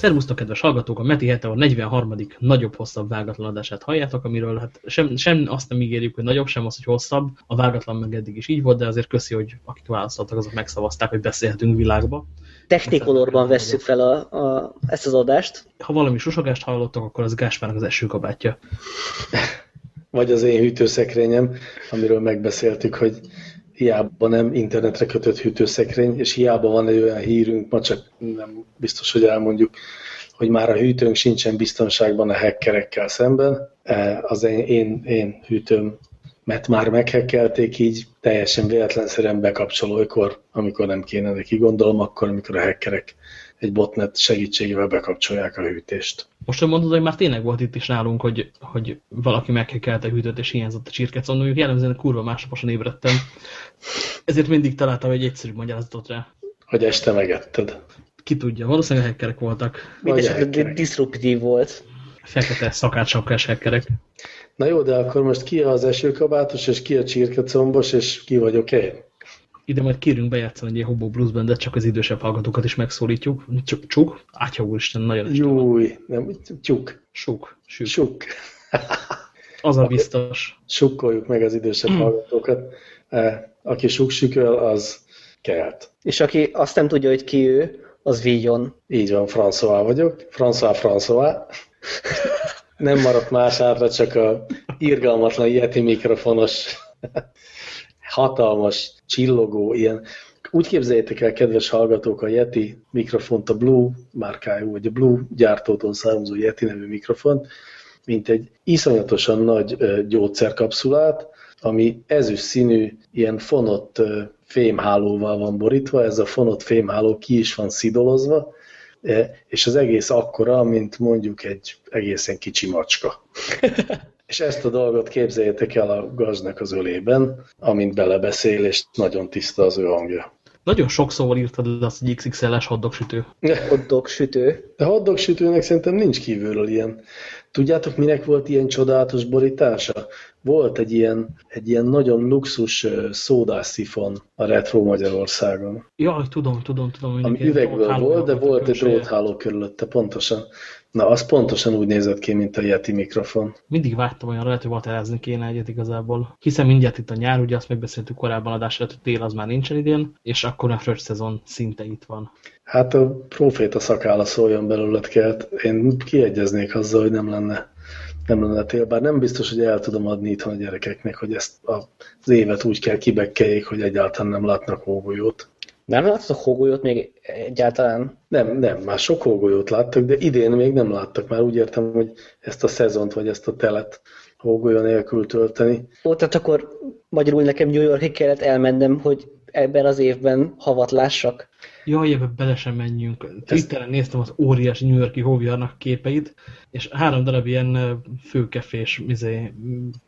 Szervusztok, kedves hallgatók! A Meti Heteor 43. nagyobb, hosszabb vágatlan adását halljátok, amiről hát sem, sem azt nem ígérjük, hogy nagyobb, sem az, hogy hosszabb. A vágatlan meg eddig is így volt, de azért köszi, hogy akik választottak, azok megszavazták, hogy beszélhetünk világba. Technikolorban vesszük fel a, a, ezt az adást. Ha valami susogást hallottak, akkor az Gáspárnak az esőkabátja. Vagy az én hűtőszekrényem, amiről megbeszéltük, hogy hiába nem internetre kötött hűtőszekrény, és hiába van egy olyan hírünk, ma csak nem biztos, hogy elmondjuk, hogy már a hűtőnk sincsen biztonságban a hackerekkel szemben. E, az én, én, én hűtőm mert már meghekkelték, így teljesen véletlenszerűen bekapcsol olykor, amikor nem kéne neki. Gondolom akkor, amikor a hackerek egy botnet segítségével bekapcsolják a hűtést. Most hogy mondod, hogy már tényleg volt itt is nálunk, hogy, hogy valaki meghekkelte a hűtőt és hiányzott a csirkecon, mondjuk jellemzően kurva másnaposan ébredtem. Ezért mindig találtam egy egyszerű magyarázatot rá. Hogy este megetted. Ki tudja, valószínűleg hackerek voltak. Mindesetre diszruptív volt. Fekete szakácsapkás hackerek. Na jó, de akkor most ki az esőkabátos, és ki a csirkecombos, és ki vagyok én? Ide majd kérünk bejátszani egy ilyen Hobo Blues Bandet, csak az idősebb hallgatókat is megszólítjuk. Csuk, csuk. Átya úristen, nagyon Júj, nem, csuk. Suk. Suk. Suk. az a biztos. Sukkoljuk meg az idősebb hallgatókat. E, aki suksüköl, az kelt. És aki azt nem tudja, hogy ki ő, az vígyon. Így van, François vagyok. François, François. Nem maradt más hátra, csak a irgalmatlan Yeti mikrofonos, hatalmas, csillogó, ilyen úgy képzeljétek el, kedves hallgatók, a Yeti mikrofont, a Blue márkájú, vagy a Blue gyártótól származó Yeti nevű mikrofont, mint egy iszonyatosan nagy gyógyszerkapszulát, ami ezüst színű, ilyen fonott fémhálóval van borítva, ez a fonott fémháló ki is van szidolozva, és az egész akkora, mint mondjuk egy egészen kicsi macska. és ezt a dolgot képzeljétek el a gaznak az ölében, amint belebeszél, és nagyon tiszta az ő hangja. Nagyon sok szóval írtad azt, hogy XXL-es hoddogsütő. Hoddogsütő. A hoddogsütőnek szerintem nincs kívülről ilyen. Tudjátok, minek volt ilyen csodálatos borítása? Volt egy ilyen, egy ilyen nagyon luxus szódászifon a Retro Magyarországon. Jaj, tudom, tudom, tudom. Ami üvegből volt, de volt egy drótháló körülötte, pontosan. Na, az pontosan úgy nézett ki, mint a Yeti mikrofon. Mindig vágytam olyan, lehet, hogy vaterázni kéne egyet igazából. Hiszen mindjárt itt a nyár, ugye azt megbeszéltük korábban adásra, hogy tél az már nincsen idén, és akkor a fröccs szezon szinte itt van. Hát a proféta szakála szóljon belőled kelt. Én kiegyeznék azzal, hogy nem lenne, nem lenne tél, bár nem biztos, hogy el tudom adni itthon a gyerekeknek, hogy ezt az évet úgy kell kibekkeljék, hogy egyáltalán nem látnak hógolyót. Nem láttak hógolyót még egyáltalán? Nem, nem, már sok hógolyót láttak, de idén még nem láttak. Már úgy értem, hogy ezt a szezont, vagy ezt a telet hógolyó nélkül tölteni. Ó, tehát akkor magyarul nekem New Yorkig kellett elmennem, hogy ebben az évben havat lássak. Jaj, ebbe bele sem menjünk. Twitteren néztem az óriási New Yorki hóviarnak képeit, és három darab ilyen főkefés izé,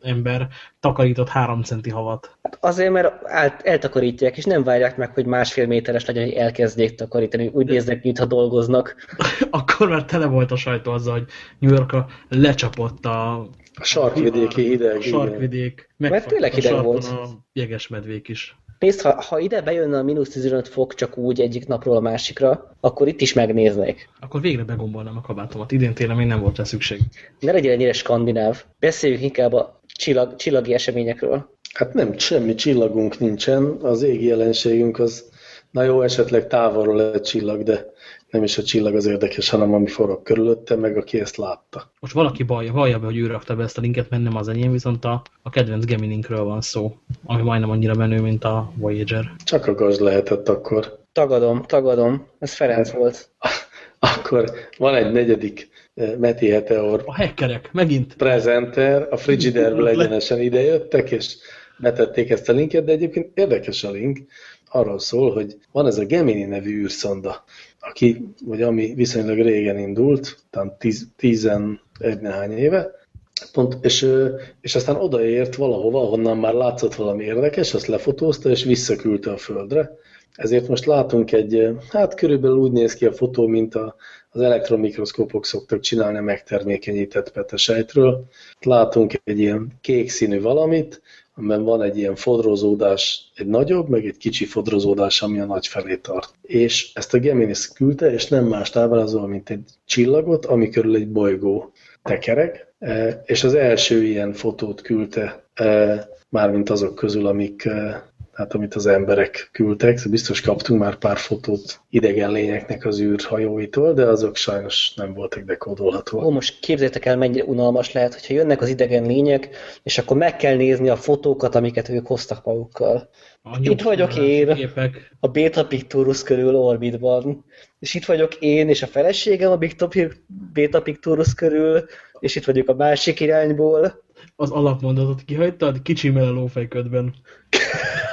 ember takarított három centi havat. Hát azért, mert el, eltakarítják, és nem várják meg, hogy másfél méteres legyen, hogy elkezdjék takarítani. Úgy néznek, mintha dolgoznak. Akkor már tele volt a sajtó azzal, hogy New York lecsapott a a sarkvidéki hideg. A sarkvidék. Mert tényleg hideg volt. A jegesmedvék is. Nézd, ha, ha ide bejönne a mínusz 15 fok csak úgy egyik napról a másikra, akkor itt is megnéznék. Akkor végre begombolnám a kabátomat. Idén télen még nem volt rá szükség. Ne legyél ennyire skandináv. Beszéljük inkább a csillag, csillagi eseményekről. Hát nem, semmi csillagunk nincsen. Az égi jelenségünk az, na jó, esetleg távolról egy csillag, de nem is a csillag az érdekes, hanem ami forog körülötte, meg aki ezt látta. Most valaki bajja, vallja be, hogy ő rakta be ezt a linket, mert nem az enyém, viszont a, a kedvenc Gemininkről van szó, ami majdnem annyira menő, mint a Voyager. Csak a gazd lehetett akkor. Tagadom, tagadom. Ez Ferenc hát, volt. Akkor van egy negyedik eh, Meti Heteor. A hackerek, megint. Presenter, a Frigiderből egyenesen idejöttek, és betették ezt a linket, de egyébként érdekes a link. Arról szól, hogy van ez a Gemini nevű űrszonda, aki, vagy ami viszonylag régen indult, talán 11 néhány éve, Pont, és, és aztán odaért valahova, ahonnan már látszott valami érdekes, azt lefotózta, és visszaküldte a földre. Ezért most látunk egy, hát körülbelül úgy néz ki a fotó, mint a, az elektromikroszkópok szoktak csinálni a megtermékenyített petesejtről. Látunk egy ilyen kék színű valamit, amiben van egy ilyen fodrozódás, egy nagyobb, meg egy kicsi fodrozódás, ami a nagy felé tart. És ezt a Geminis küldte, és nem más ábrázol, mint egy csillagot, ami körül egy bolygó tekerek, e, és az első ilyen fotót küldte, e, mármint azok közül, amik hát amit az emberek küldtek, biztos kaptunk már pár fotót idegen lényeknek az űrhajóitól, de azok sajnos nem voltak dekódolhatóak. Ó, most képzeljétek el, mennyire unalmas lehet, hogyha jönnek az idegen lények, és akkor meg kell nézni a fotókat, amiket ők hoztak magukkal. A itt vagyok én, képek. a Beta Picturus körül orbitban, és itt vagyok én és a feleségem a Beta Picturus körül, és itt vagyok a másik irányból. Az alapmondatot kihagytad, kicsi lófejködben.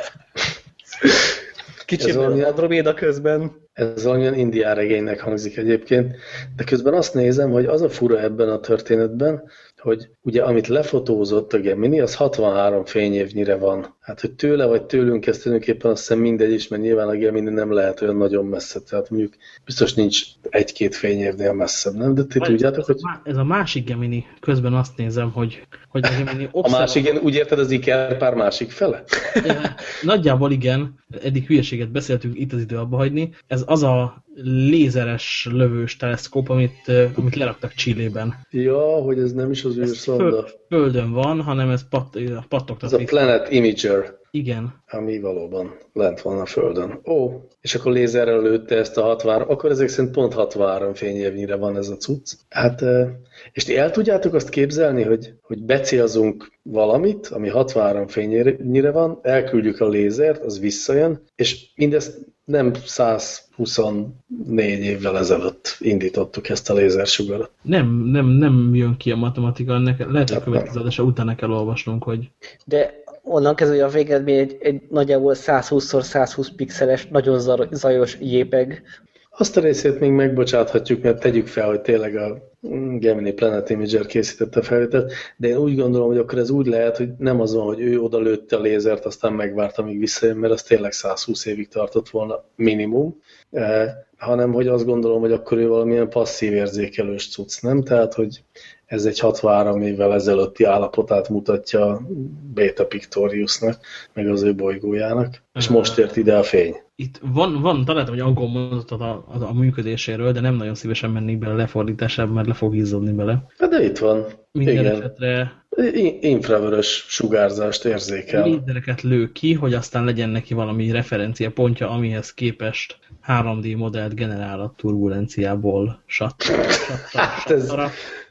Kicsit valamilyen, Andromeda közben. Ez valamilyen indián regénynek hangzik egyébként, de közben azt nézem, hogy az a fura ebben a történetben, hogy ugye amit lefotózott a Gemini, az 63 fényévnyire van. Hát, hogy tőle vagy tőlünk ez tulajdonképpen azt hiszem mindegy is, mert nyilván a Gemini nem lehet olyan nagyon messze. Tehát mondjuk biztos nincs egy-két fényévnél messzebb, nem? De ti vagy tudjátok, hogy... Ez a másik Gemini, közben azt nézem, hogy, hogy a Gemini A másik, igen, úgy érted az Iker pár másik fele? Ja, nagyjából igen, eddig hülyeséget beszéltünk, itt az idő abba hagyni. Ez az a lézeres lövős teleszkóp, amit, amit leraktak Csillében. Ja, hogy ez nem is az űrszonda. Földön van, hanem ez pat, pattogtat. Ez a Planet Imager. Igen. Ami valóban lent van a Földön. Ó, és akkor lézerrel lőtte ezt a 63, akkor ezek szerint pont 63 fényévnyire van ez a cucc. Hát, és ti el tudjátok azt képzelni, hogy, hogy becélzunk valamit, ami 63 fényévnyire van, elküldjük a lézert, az visszajön, és mindezt nem 124 évvel ezelőtt indítottuk ezt a lézersugarat. Nem, nem, nem jön ki a matematika, ennek lehet, hogy a következő utána kell olvasnunk, hogy... De onnan kezdve, hogy a végeredmény egy, egy nagyjából 120x120 pixeles, nagyon zajos jépeg. Azt a részét még megbocsáthatjuk, mert tegyük fel, hogy tényleg a Gemini Planet Imager készítette a felvételt, de én úgy gondolom, hogy akkor ez úgy lehet, hogy nem az van, hogy ő oda lőtte a lézert, aztán megvárta, amíg visszajön, mert az tényleg 120 évig tartott volna minimum, eh, hanem hogy azt gondolom, hogy akkor ő valamilyen passzív érzékelős cucc, nem? Tehát, hogy ez egy 63 évvel ezelőtti állapotát mutatja Beta Pictoriusnak, meg az ő bolygójának, és most ért ide a fény. Itt van, van találtam egy angol mondatot a, a, a működéséről, de nem nagyon szívesen mennék bele lefordításába, mert le fog izzadni bele. Hát de itt van. Minden Igen. esetre infravörös sugárzást érzékel. Lédereket lő ki, hogy aztán legyen neki valami referencia pontja, amihez képest 3D modellt generál a turbulenciából. Sat, hát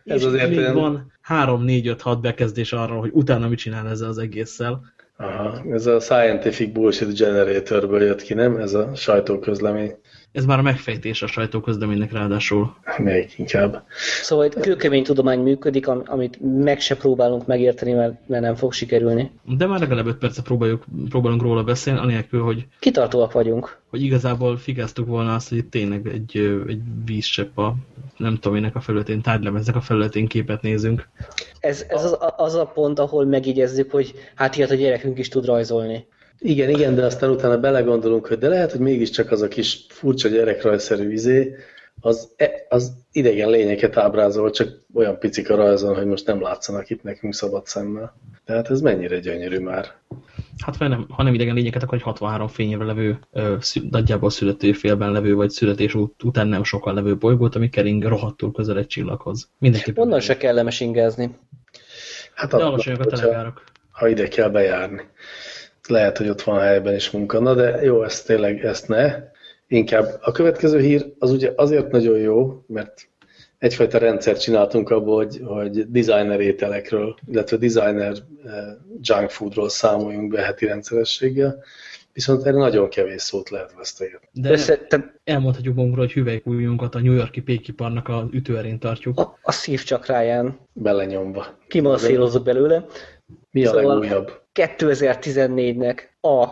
ez, ez azért még van 3-4-5-6 bekezdés arra, hogy utána mit csinál ezzel az egésszel. Aha, ez a Scientific Bullshit Generatorből jött ki, nem? Ez a sajtóközlemény. Ez már a megfejtés a sajtóközleménynek ráadásul. Még inkább. Szóval itt kőkemény tudomány működik, amit meg se próbálunk megérteni, mert nem fog sikerülni. De már legalább 5 percet próbáljuk, próbálunk róla beszélni, anélkül, hogy... Kitartóak vagyunk. Hogy igazából figáztuk volna azt, hogy itt tényleg egy, egy vízsepp a nem tudom ének a felületén, tárgylemeznek a felületén képet nézünk. Ez, ez az, az a pont, ahol megígyezzük, hogy hát ilyet a gyerekünk is tud rajzolni. Igen, igen, de aztán utána belegondolunk, hogy de lehet, hogy mégiscsak az a kis furcsa gyerekrajszerű izé, az, e, az idegen lényeket ábrázol, csak olyan picik a rajzon, hogy most nem látszanak itt nekünk szabad szemmel. Tehát ez mennyire gyönyörű már. Hát ha nem, ha nem idegen lényeket, akkor egy 63 fényévre levő, ö, nagyjából születőfélben levő, vagy születés ut után nem sokkal levő bolygót, ami kering rohadtul közel egy csillaghoz. Mindenképpen. Onnan se kellemes ingázni. Hát De alacsonyak a telegárak. Ha ide kell bejárni lehet, hogy ott van helyben is munka. Na de jó, ezt tényleg, ezt ne. Inkább a következő hír az ugye azért nagyon jó, mert egyfajta rendszert csináltunk abból, hogy, hogy designer ételekről, illetve designer eh, junk foodról számoljunk be heti rendszerességgel, viszont erre nagyon kevés szót lehet vesztegetni. De te... elmondhatjuk magunkról, hogy hüvelykújjunkat a New Yorki pékiparnak a ütőerén tartjuk. A, a szívcsakráján. Belenyomva. Kimasszírozzuk belőle. Mi a szóval legújabb? 2014-nek a,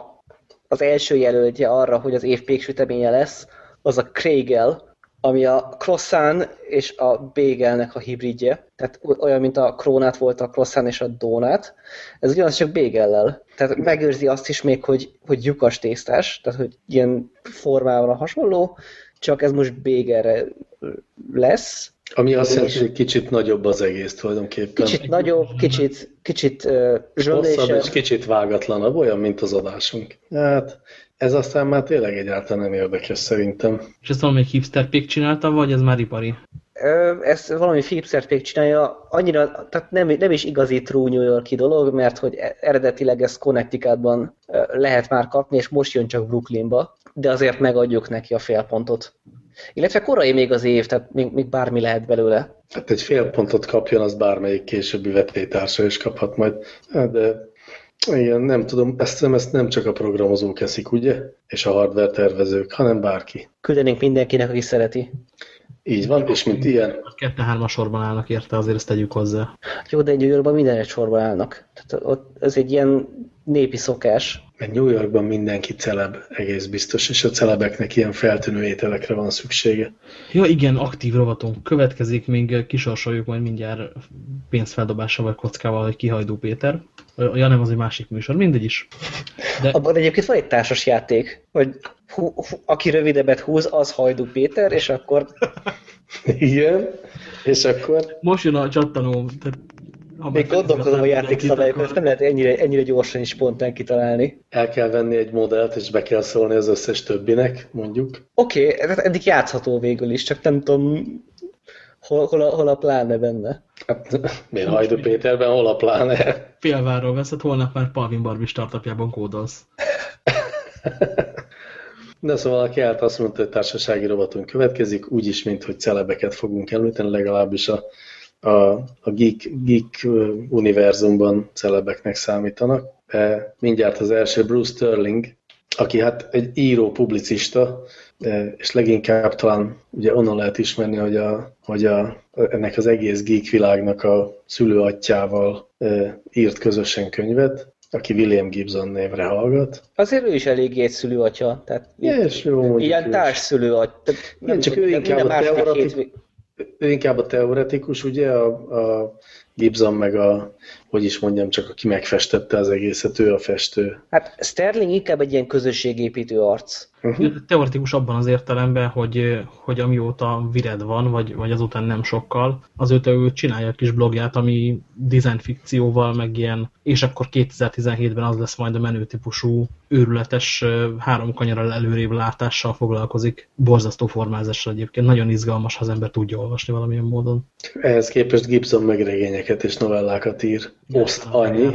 az első jelöltje arra, hogy az év péksüteménye lesz, az a Kregel, ami a croissant és a bagelnek a hibridje. Tehát olyan, mint a krónát volt a croissant és a donut. Ez ugyanaz csak bagellel. Tehát megőrzi azt is még, hogy, hogy lyukas tésztás, tehát hogy ilyen formában hasonló, csak ez most bagelre lesz, Ami azt jelenti, hogy kicsit nagyobb az egész tulajdonképpen. Kicsit nagyobb, kicsit, kicsit uh, Hosszabb zsöndésebb. és kicsit vágatlanabb, olyan, mint az adásunk. Hát, ez aztán már tényleg egyáltalán nem érdekes szerintem. És ezt valamelyik hipster pék csinálta, vagy ez már ipari? Ö, ezt valami Philips csinálja, annyira, tehát nem, nem is igazi true New Yorki dolog, mert hogy eredetileg ezt Connecticutban lehet már kapni, és most jön csak Brooklynba, de azért megadjuk neki a félpontot. Illetve korai még az év, tehát még, még bármi lehet belőle. Hát egy fél pontot kapjon, az bármelyik későbbi vetétársa is kaphat majd. Hát, De igen, nem tudom, ezt nem, ezt nem csak a programozók eszik, ugye? És a hardware tervezők, hanem bárki. Küldenénk mindenkinek, aki szereti. Így van, és mint ilyen, Kettő-hármas sorban állnak érte, azért ezt tegyük hozzá. Jó, de New Yorkban minden egy sorban állnak. Tehát ott ez egy ilyen népi szokás. Mert New Yorkban mindenki celeb, egész biztos, és a celebeknek ilyen feltűnő ételekre van szüksége. Ja igen, aktív rovatunk következik, még kisorsoljuk majd mindjárt pénzfeldobással vagy kockával, hogy kihajdó Péter. Ja nem, az egy másik műsor, mindegy is. De Abban egyébként van egy társas játék, hogy hu, hu, aki rövidebbet húz, az Hajdú Péter, és akkor Igen, és akkor most jön a csattanó, tehát még gondolkozom a játékszabályokon, ezt akkor- nem lehet ennyire, ennyire gyorsan és spontán kitalálni. el kell venni egy modellt, és be kell szólni az összes többinek, mondjuk. Oké, okay, eddig játszható végül is, csak nem tudom, hol, hol, a, hol a pláne benne. Hát, miért Hajdu Péterben, hol a pláne? Félvárról veszed, holnap már Palvin Barbie startupjában kódolsz. De szóval aki állt azt mondta, hogy társasági robotunk következik, úgyis, mint hogy celebeket fogunk említeni, legalábbis a, a, a geek, geek univerzumban celebeknek számítanak. De mindjárt az első Bruce Sterling, aki hát egy író, publicista, és leginkább talán ugye onnan lehet ismerni, hogy, a, hogy a, ennek az egész geek világnak a szülőatyjával ö, írt közösen könyvet, aki William Gibson névre hallgat. Azért ő is eléggé egy szülőatya, tehát És jó, ilyen társszülőatya. Igen, csak ő inkább a teoretik- ő inkább a teoretikus, ugye, a, a Gibson meg a, hogy is mondjam, csak aki megfestette az egészet, ő a festő. Hát Sterling inkább egy ilyen közösségépítő arc. Uh-huh. Teoretikus abban az értelemben, hogy, hogy amióta Vired van, vagy, vagy azután nem sokkal, azóta ő csinálja a kis blogját, ami design fikcióval, meg ilyen, és akkor 2017-ben az lesz majd a menő típusú, őrületes három kanyarral előrébb látással foglalkozik. Borzasztó formázással egyébként. Nagyon izgalmas, ha az ember tudja olvasni valamilyen módon. Ehhez képest Gibson meg regényeket és novellákat ír. Oszt annyi.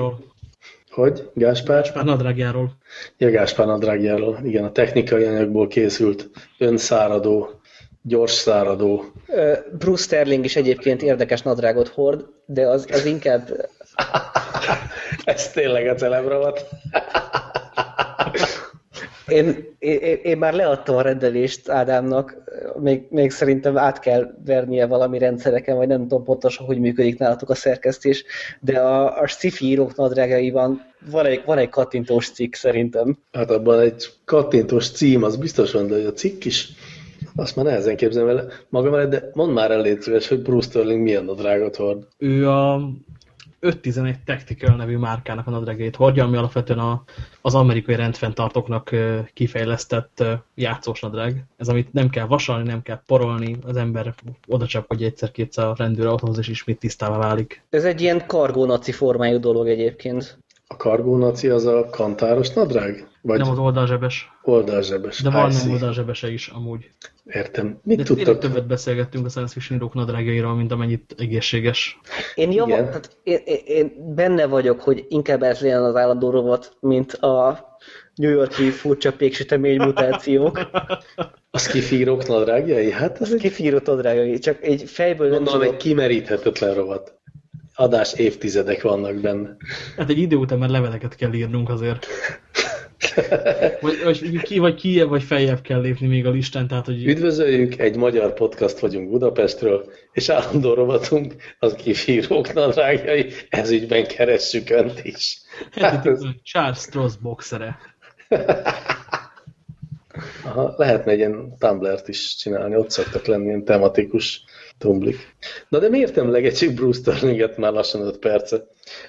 Hogy? Gáspár? Gáspár nadrágjáról. Ja, Gáspár nadrágjáról. Igen, a technikai anyagból készült önszáradó, gyors száradó. Bruce Sterling is egyébként érdekes nadrágot hord, de az, az inkább Ez tényleg a celebravat. Én, én, én már leadtam a rendelést Ádámnak, még, még szerintem át kell vernie valami rendszereken, vagy nem tudom pontosan, hogy működik nálatok a szerkesztés, de a, a sci-fi írók nadrágaiban van egy, van egy kattintós cikk szerintem. Hát abban egy kattintós cím, az biztos van, de hogy a cikk is, azt már nehezen képzelem el magam de mondd már el, légy szíves, hogy Bruce Sterling milyen nadrágot hord. Ő a 511 Tactical nevű márkának a nadrágait hordja, ami alapvetően a, az amerikai rendfenntartóknak kifejlesztett játszós nadrág. Ez, amit nem kell vasalni, nem kell porolni, az ember oda csapkodja egyszer-kétszer a rendőre autóhoz, és ismét tisztává válik. Ez egy ilyen kargónaci formájú dolog egyébként. A kargónaci az a kantáros nadrág? Vagy Nem az oldalzsebes, oldalzsebes? de van nem oldalzsebese is amúgy. Értem. Mit De tudtok? többet beszélgettünk a science fiction írók mint amennyit egészséges. Én, jav, Igen. tehát én, én, én benne vagyok, hogy inkább ez legyen az állandó rovat, mint a New Yorki furcsa péksütemény mutációk. A skifírók nadrágjai? Hát ez egy, kifírott nadrágai, csak egy fejből nem gondolom, egy kimeríthetetlen rovat. Adás évtizedek vannak benne. Hát egy idő után már leveleket kell írnunk azért. Vagy, vagy ki, vagy ki, vagy feljebb kell lépni még a listán, tehát hogy Üdvözöljük, egy magyar podcast vagyunk Budapestről, és állandó rovatunk az kifírók nadrágjai, ezügyben keressük Önt is. Hát ez, Charles Stross boxere. aha, lehetne egy ilyen Tumblr-t is csinálni, ott szoktak lenni ilyen tematikus tumblik. Na de miért emlegetjük Bruce Sterlinget már lassan 5 perce?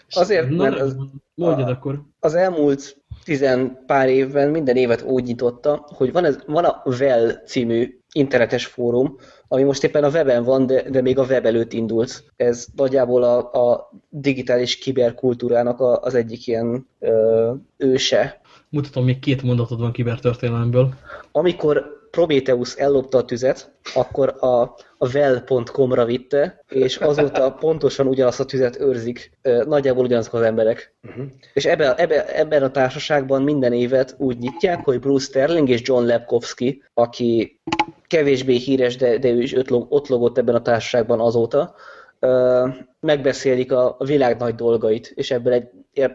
Azért, Na, mert nem, az, mondjad a- akkor. az elmúlt tizen pár évben minden évet úgy nyitotta, hogy van, ez, van a Well című internetes fórum, ami most éppen a weben van, de, de még a web előtt indult. Ez nagyjából a, a digitális kiberkultúrának a, az egyik ilyen ö, őse. Mutatom, még két mondatod van kibertörténelemből. Amikor Prometheus ellopta a tüzet, akkor a, a well.com-ra vitte, és azóta pontosan ugyanazt a tüzet őrzik, nagyjából ugyanazok az emberek. Uh-huh. És ebben, ebben, ebben a társaságban minden évet úgy nyitják, hogy Bruce Sterling és John Lepkowski, aki kevésbé híres, de, de ő is ott logott ebben a társaságban azóta, megbeszélik a, világ nagy dolgait, és ebből egy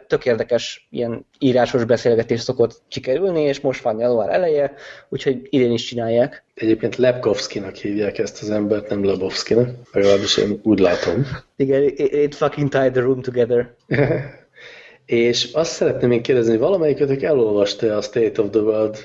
tök érdekes ilyen írásos beszélgetés szokott kikerülni, és most van január eleje, úgyhogy idén is csinálják. Egyébként Lepkovskinak hívják ezt az embert, nem Lebowskinak, legalábbis én úgy látom. Igen, it, fucking tied the room together. és azt szeretném én kérdezni, hogy valamelyikötök elolvasta a State of the World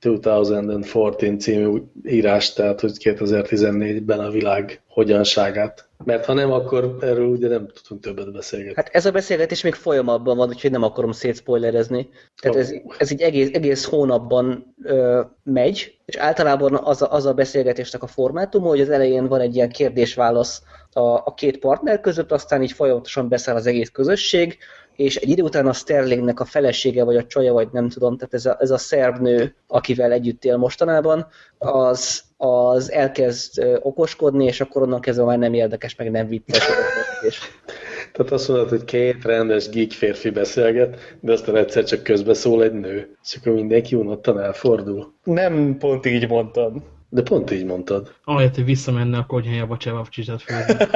2014 című írás, tehát hogy 2014-ben a világ hogyanságát. Mert ha nem, akkor erről ugye nem tudunk többet beszélgetni. Hát ez a beszélgetés még folyamatban van, úgyhogy nem akarom szétspoilerezni. Tehát ez, ez így egész, egész hónapban ö, megy, és általában az a, az a beszélgetésnek a formátum, hogy az elején van egy ilyen kérdés-válasz a, a két partner között, aztán így folyamatosan beszáll az egész közösség, és egy idő után a Sterlingnek a felesége, vagy a csaja, vagy nem tudom, tehát ez a, ez a szerb nő, akivel együtt él mostanában, az, az elkezd okoskodni, és akkor onnan kezdve már nem érdekes, meg nem vicces. Tehát azt mondod, hogy két rendes geek férfi beszélget, de aztán egyszer csak közbeszól egy nő, és akkor mindenki unottan elfordul. Nem pont így mondtam. De pont így mondtad. Ahelyett, hogy visszamenne a konyhájába csevapcsicsat főzni.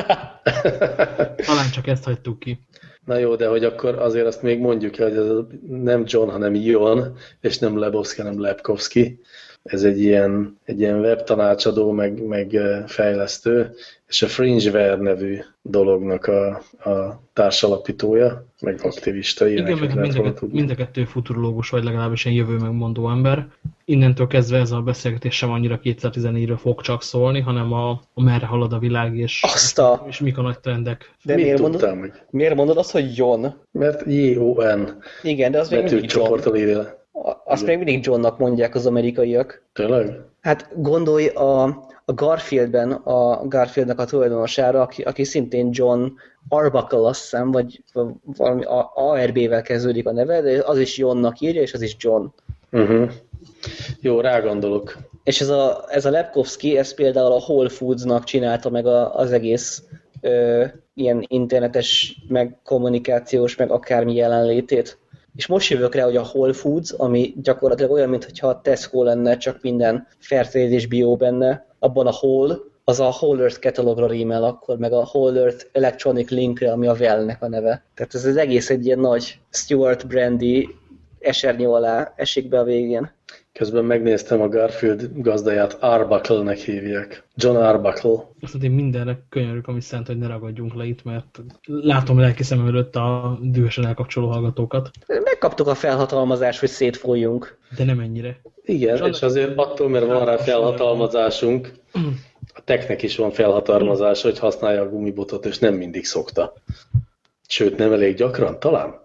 Talán csak ezt hagytuk ki. Na jó, de hogy akkor azért azt még mondjuk hogy ez nem John, hanem Jon, és nem Lebowski, hanem Lepkowski. Ez egy ilyen, egy ilyen webtanácsadó, meg, meg fejlesztő, és a Fringeware nevű dolognak a, a társalapítója, meg aktivista. Igen, meg mind, mind a kettő futurológus, vagy legalábbis egy jövő megmondó ember. Innentől kezdve ez a beszélgetés sem annyira 2014-ről fog csak szólni, hanem a, a merre halad a világ, és, azt a... és mik a nagy trendek. De miért mondod, meg? miért mondod azt, hogy John? Mert J-O-N. Igen, de az még mindig John. Azt még mindig Johnnak mondják az amerikaiak. Tényleg? Hát gondolj a, a Garfieldben a Garfieldnek a tulajdonosára, aki, aki szintén John Arbuckle, azt hiszem, vagy valami ARB-vel kezdődik a neve, de az is Johnnak írja, és az is John. Uh-huh. Jó, rágondolok. És ez a, ez a Lepkowski, ez például a Whole Foods-nak csinálta meg a, az egész ö, ilyen internetes, meg kommunikációs, meg akármi jelenlétét. És most jövök rá, hogy a Whole Foods, ami gyakorlatilag olyan, mintha a Tesco lenne, csak minden fairtrade és bio benne, abban a Whole, az a Whole Earth katalogra rímel akkor, meg a Whole Earth Electronic Linkre, ami a Well-nek a neve. Tehát ez az egész egy ilyen nagy Stuart Brandy esernyő alá esik be a végén. Közben megnéztem a Garfield gazdáját, Arbuckle-nek hívják. John Arbuckle. Azt én mindenre könyörök, ami szent, hogy ne ragadjunk le itt, mert látom lelki szem előtt a dühösen elkapcsoló hallgatókat. Megkaptuk a felhatalmazást, hogy szétfolyjunk. De nem ennyire. Igen, és, és azért attól, mert van rá felhatalmazásunk, a teknek is van felhatalmazása, hogy használja a gumibotot, és nem mindig szokta. Sőt, nem elég gyakran, talán?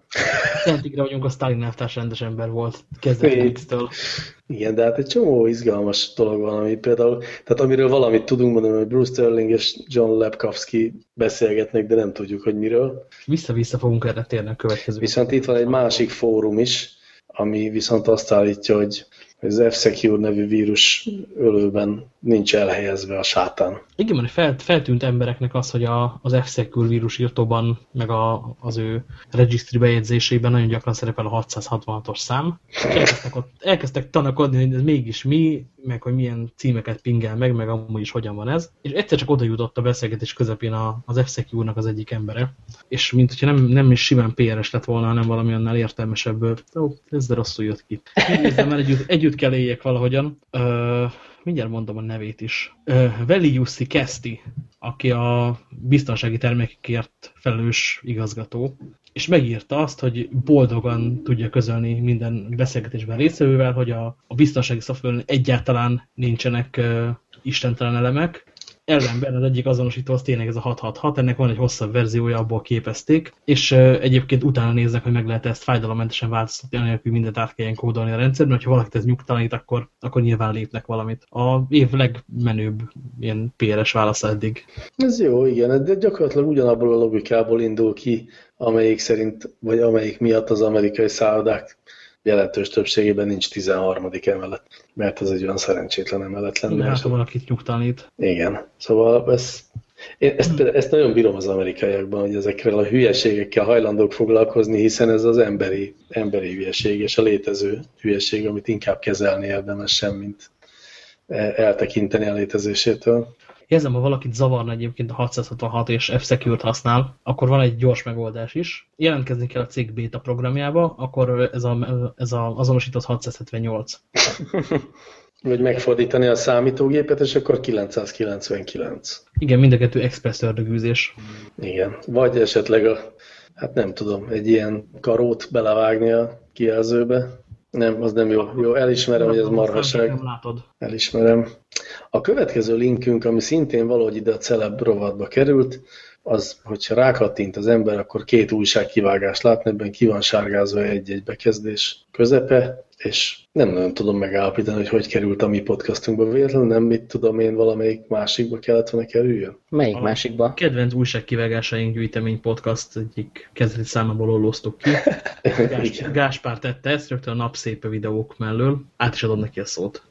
Szentigre vagyunk, a Stalin elvtárs rendes ember volt kezdetektől. Igen, de hát egy csomó izgalmas dolog van, ami például, tehát amiről valamit tudunk mondani, hogy Bruce Sterling és John Lepkowski beszélgetnek, de nem tudjuk, hogy miről. Vissza-vissza fogunk erre térni a következő. Viszont itt van egy másik fórum is, ami viszont azt állítja, hogy az F-Secure nevű vírus ölőben nincs elhelyezve a sátán. Igen, mert felt, feltűnt embereknek az, hogy a, az F-Secure vírus írtóban, meg a, az ő registry bejegyzésében nagyon gyakran szerepel a 666-os szám. elkezdtek, ott, elkezdtek tanakodni, hogy ez mégis mi, meg hogy milyen címeket pingel meg, meg amúgy is hogyan van ez. És egyszer csak oda jutott a beszélgetés közepén a, az F-Secure-nak az egyik embere. És mint hogyha nem, nem is simán PR-es lett volna, hanem valami annál értelmesebb. Ó, ez de rosszul jött ki. Nézzem, mert együtt, együtt kell éljek valahogyan. Ö, mindjárt mondom a nevét is. Veli Jussi Kesti, aki a biztonsági termékekért felelős igazgató, és megírta azt, hogy boldogan tudja közölni minden beszélgetésben részvevővel, hogy a, a biztonsági szoftverben egyáltalán nincsenek uh, istentelen elemek, ellenben az egyik azonosító az tényleg ez a 666, ennek van egy hosszabb verziója, abból képezték, és egyébként utána néznek, hogy meg lehet ezt fájdalommentesen változtatni, anélkül mindent át kelljen kódolni a rendszerben, hogyha valakit ez nyugtalanít, akkor, akkor nyilván lépnek valamit. A év legmenőbb ilyen PRS válasz eddig. Ez jó, igen, de gyakorlatilag ugyanabból a logikából indul ki, amelyik szerint, vagy amelyik miatt az amerikai szállodák jelentős többségében nincs 13. emelet, mert ez egy olyan szerencsétlen emelet lenne. Hát, ha valakit nyugtalanít. Igen, szóval ez, én ezt, ezt nagyon bírom az amerikaiakban, hogy ezekkel a hülyeségekkel hajlandók foglalkozni, hiszen ez az emberi, emberi hülyeség, és a létező hülyeség, amit inkább kezelni érdemes sem, mint eltekinteni a létezésétől. Érzem, ha valakit zavarna egyébként a 666 és F-Secure-t használ, akkor van egy gyors megoldás is. Jelentkezni kell a cég beta programjába, akkor ez, a, ez a azonosított 678. Vagy megfordítani a számítógépet, és akkor 999. Igen, mind a kettő express ördögűzés. Igen, vagy esetleg a, hát nem tudom, egy ilyen karót belevágni a kijelzőbe. Nem, az nem jó. Jó, elismerem, hogy ez marhaság. Nem látod. Elismerem. A következő linkünk, ami szintén valahogy ide a Celeb rovatba került, az, hogyha rákattint az ember, akkor két újságkivágást látni, ebben ki van sárgázva egy-egy bekezdés közepe, és nem nagyon tudom megállapítani, hogy hogy került a mi podcastunkba véletlenül, nem mit tudom én, valamelyik másikba kellett volna kerüljön. Melyik a másikba? Kedvenc újságkivágásaink gyűjtemény podcast egyik kezdeti számából ollóztuk ki. Gás, Gáspár tette ezt rögtön a napszépe videók mellől. Át is adom neki a szót.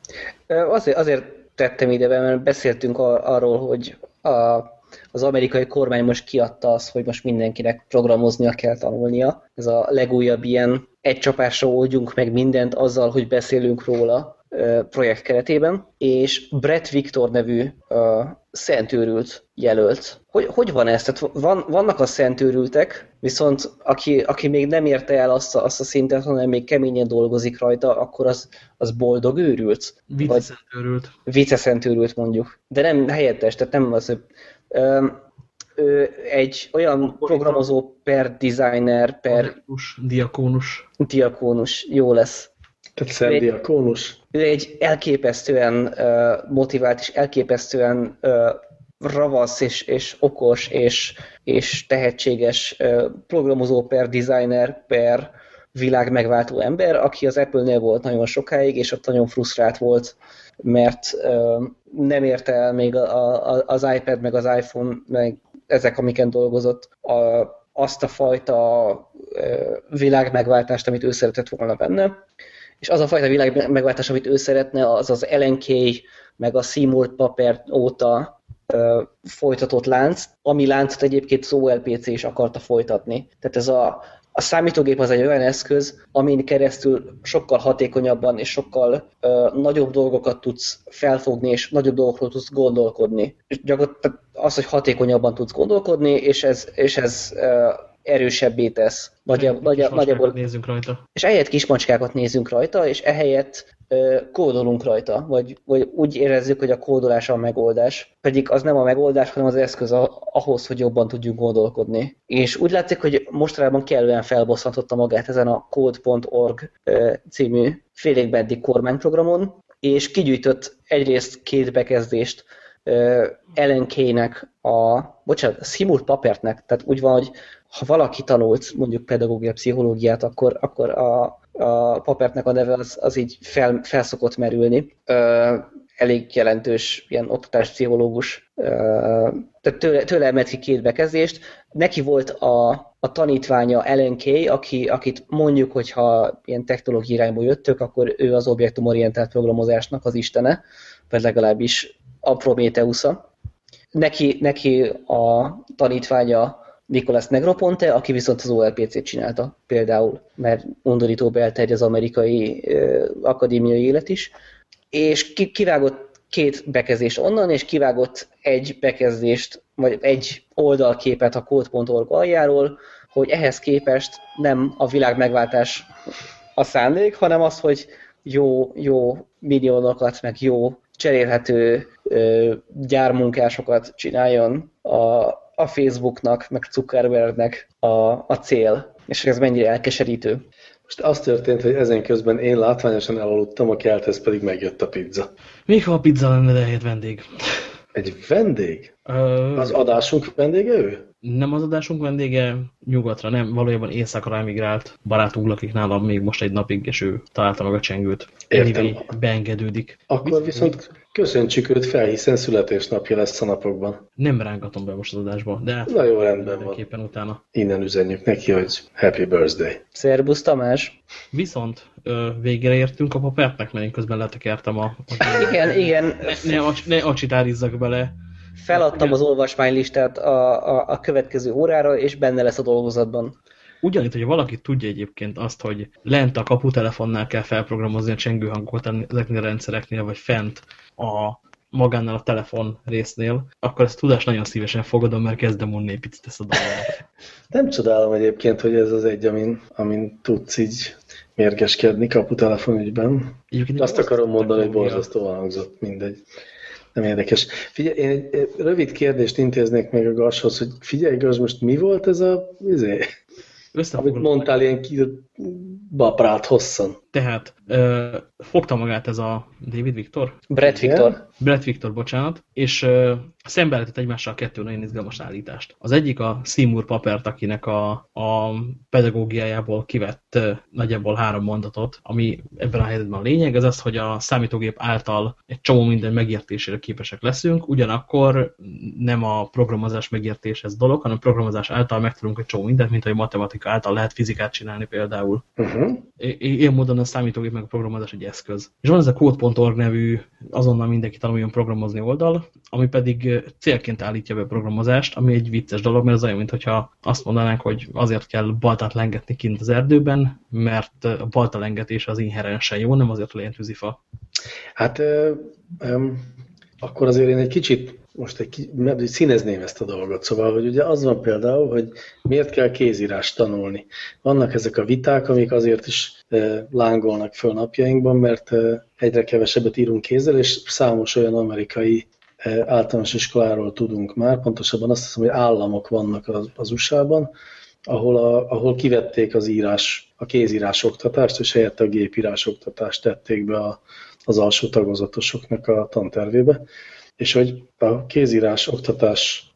Azért, azért tettem ide, mert beszéltünk arról, hogy a az amerikai kormány most kiadta azt, hogy most mindenkinek programoznia kell tanulnia. Ez a legújabb ilyen egy csapásra oldjunk meg mindent azzal, hogy beszélünk róla projekt keretében, és Brett Victor nevű uh, szentőrült jelölt. Hogy, hogy van ez? Tehát van, vannak a szentőrültek, viszont aki, aki még nem érte el azt a, azt a szintet, hanem még keményen dolgozik rajta, akkor az, az boldog őrült. Viceszentőrült. Viceszentőrült mondjuk. De nem helyettes, tehát nem az, ő egy olyan programozó per designer, per... Diakónus. Diakónus. Diakónus, jó lesz. Tehát szerdiakónus. Ő egy elképesztően uh, motivált és elképesztően uh, ravasz és, és okos és, és tehetséges uh, programozó per designer per világ megváltó ember, aki az Apple-nél volt nagyon sokáig, és ott nagyon frusztrált volt, mert uh, nem érte el még a, a, az iPad, meg az iPhone, meg ezek, amiken dolgozott, a, azt a fajta uh, világ megváltást, amit ő szeretett volna benne. És az a fajta világ megváltás, amit ő szeretne, az az LNK, meg a Seymour Papert óta uh, folytatott lánc, ami láncot egyébként az OLPC is akarta folytatni. Tehát ez a, a számítógép az egy olyan eszköz, amin keresztül sokkal hatékonyabban és sokkal ö, nagyobb dolgokat tudsz felfogni, és nagyobb dolgokról tudsz gondolkodni. És gyakorlatilag az, hogy hatékonyabban tudsz gondolkodni, és ez, és ez ö, erősebbé tesz. Nagyjából, nagyjából, nézzünk rajta. És ehelyett kismacskákat nézünk rajta, és ehelyett kódolunk rajta, vagy, vagy úgy érezzük, hogy a kódolás a megoldás. Pedig az nem a megoldás, hanem az eszköz a, ahhoz, hogy jobban tudjunk gondolkodni. És úgy látszik, hogy mostanában kellően felbosszantotta magát ezen a code.org című félégbeddig kormányprogramon, és kigyűjtött egyrészt két bekezdést LNK-nek a, bocsánat, Simult Papertnek, tehát úgy van, hogy ha valaki tanult mondjuk pedagógia, pszichológiát, akkor, akkor a, a Papertnek a neve az, az így fel, felszokott merülni. Ö, elég jelentős ilyen oktatáspszichológus, tehát tőle, tőle emelt ki két bekezdést. Neki volt a, a tanítványa Ellen Kay, aki, akit mondjuk, hogyha ilyen technológiai irányból jöttök, akkor ő az objektumorientált programozásnak az istene, vagy legalábbis a Prometheus-a. Neki, neki a tanítványa Nicolas Negroponte, aki viszont az OLPC-t csinálta például, mert undorítóbb elterj az amerikai uh, akadémiai élet is, és ki, kivágott két bekezdést onnan, és kivágott egy bekezdést, vagy egy oldalképet a code.org aljáról, hogy ehhez képest nem a világ megváltás a szándék, hanem az, hogy jó, jó milliónokat, meg jó cserélhető ö, gyármunkásokat csináljon a a Facebooknak, meg Zuckerbergnek a, a cél, és ez mennyire elkeserítő. Most az történt, hogy ezen közben én látványosan elaludtam, a kelthez pedig megjött a pizza. Még ha a pizza lenne, de helyett vendég. Egy vendég? Az adásunk vendége ő? nem az adásunk vendége, nyugatra nem, valójában éjszakra emigrált barátunk lakik nálam még most egy napig, és ő találta meg a csengőt. Értem. Beengedődik. Akkor viszont köszöntsük őt fel, hiszen születésnapja lesz a napokban. Nem rángatom be most az adásba, de Na jó, rendben van. utána. Innen üzenjük neki, hogy Happy Birthday. Szerbusz Tamás. Viszont ö, végére értünk a papertnek, mert én közben letekertem a... a Igen, igen, ne, ne, acs- ne acsitárizzak bele. Feladtam az olvasmánylistát a, a, a következő órára, és benne lesz a dolgozatban. Ugyanitt, hogy valaki tudja egyébként azt, hogy lent a kaputelefonnál kell felprogramozni a csengőhangokat ezeknél a rendszereknél, vagy fent a magánál a telefon résznél, akkor ezt tudást nagyon szívesen fogadom, mert kezdem unni egy picit ezt a dolgot. Nem csodálom egyébként, hogy ez az egy, amin, amin tudsz így mérgeskedni kaputelefon ügyben. Egyébként Azt akarom mondani, hogy borzasztóan hangzott, mindegy. Nem érdekes. Figyelj, én egy egy rövid kérdést intéznék meg a Gashoz, hogy figyelj, Gas, most mi volt ez a, izé, amit mondtál ilyen kibaprát hosszan? Tehát ö, fogta magát ez a David Victor, Brett Igen. Viktor. Brett Victor, bocsánat, és ö, szembeállított egymással kettő nagyon izgalmas állítást. Az egyik a Seymour Papert, akinek a, a pedagógiájából kivett ö, nagyjából három mondatot, ami ebben a helyzetben a lényeg, az az, hogy a számítógép által egy csomó minden megértésére képesek leszünk, ugyanakkor nem a programozás megértéshez dolog, hanem a programozás által megtudunk egy csomó mindent, mint hogy a matematika által lehet fizikát csinálni például Uh-huh. I- ilyen módon a számítógép meg a programozás egy eszköz. És van ez a code.org nevű azonnal mindenki tanuljon programozni oldal, ami pedig célként állítja be a programozást, ami egy vicces dolog, mert ez olyan, mintha azt mondanánk, hogy azért kell baltát lengetni kint az erdőben, mert a balta lengetés az inherensen jó, nem azért, hogy tűzifa. Hát akkor azért én egy kicsit most egy mert színezném ezt a dolgot. Szóval, hogy ugye az van például, hogy miért kell kézírást tanulni. Vannak ezek a viták, amik azért is ö, lángolnak föl napjainkban, mert ö, egyre kevesebbet írunk kézzel, és számos olyan amerikai ö, általános iskoláról tudunk már, pontosabban azt hiszem, hogy államok vannak az, az USA-ban, ahol, a, ahol kivették az írás, a kézírás oktatást, és helyette a gépírás oktatást tették be a, az alsó tagozatosoknak a tantervébe, és hogy a kézírás oktatás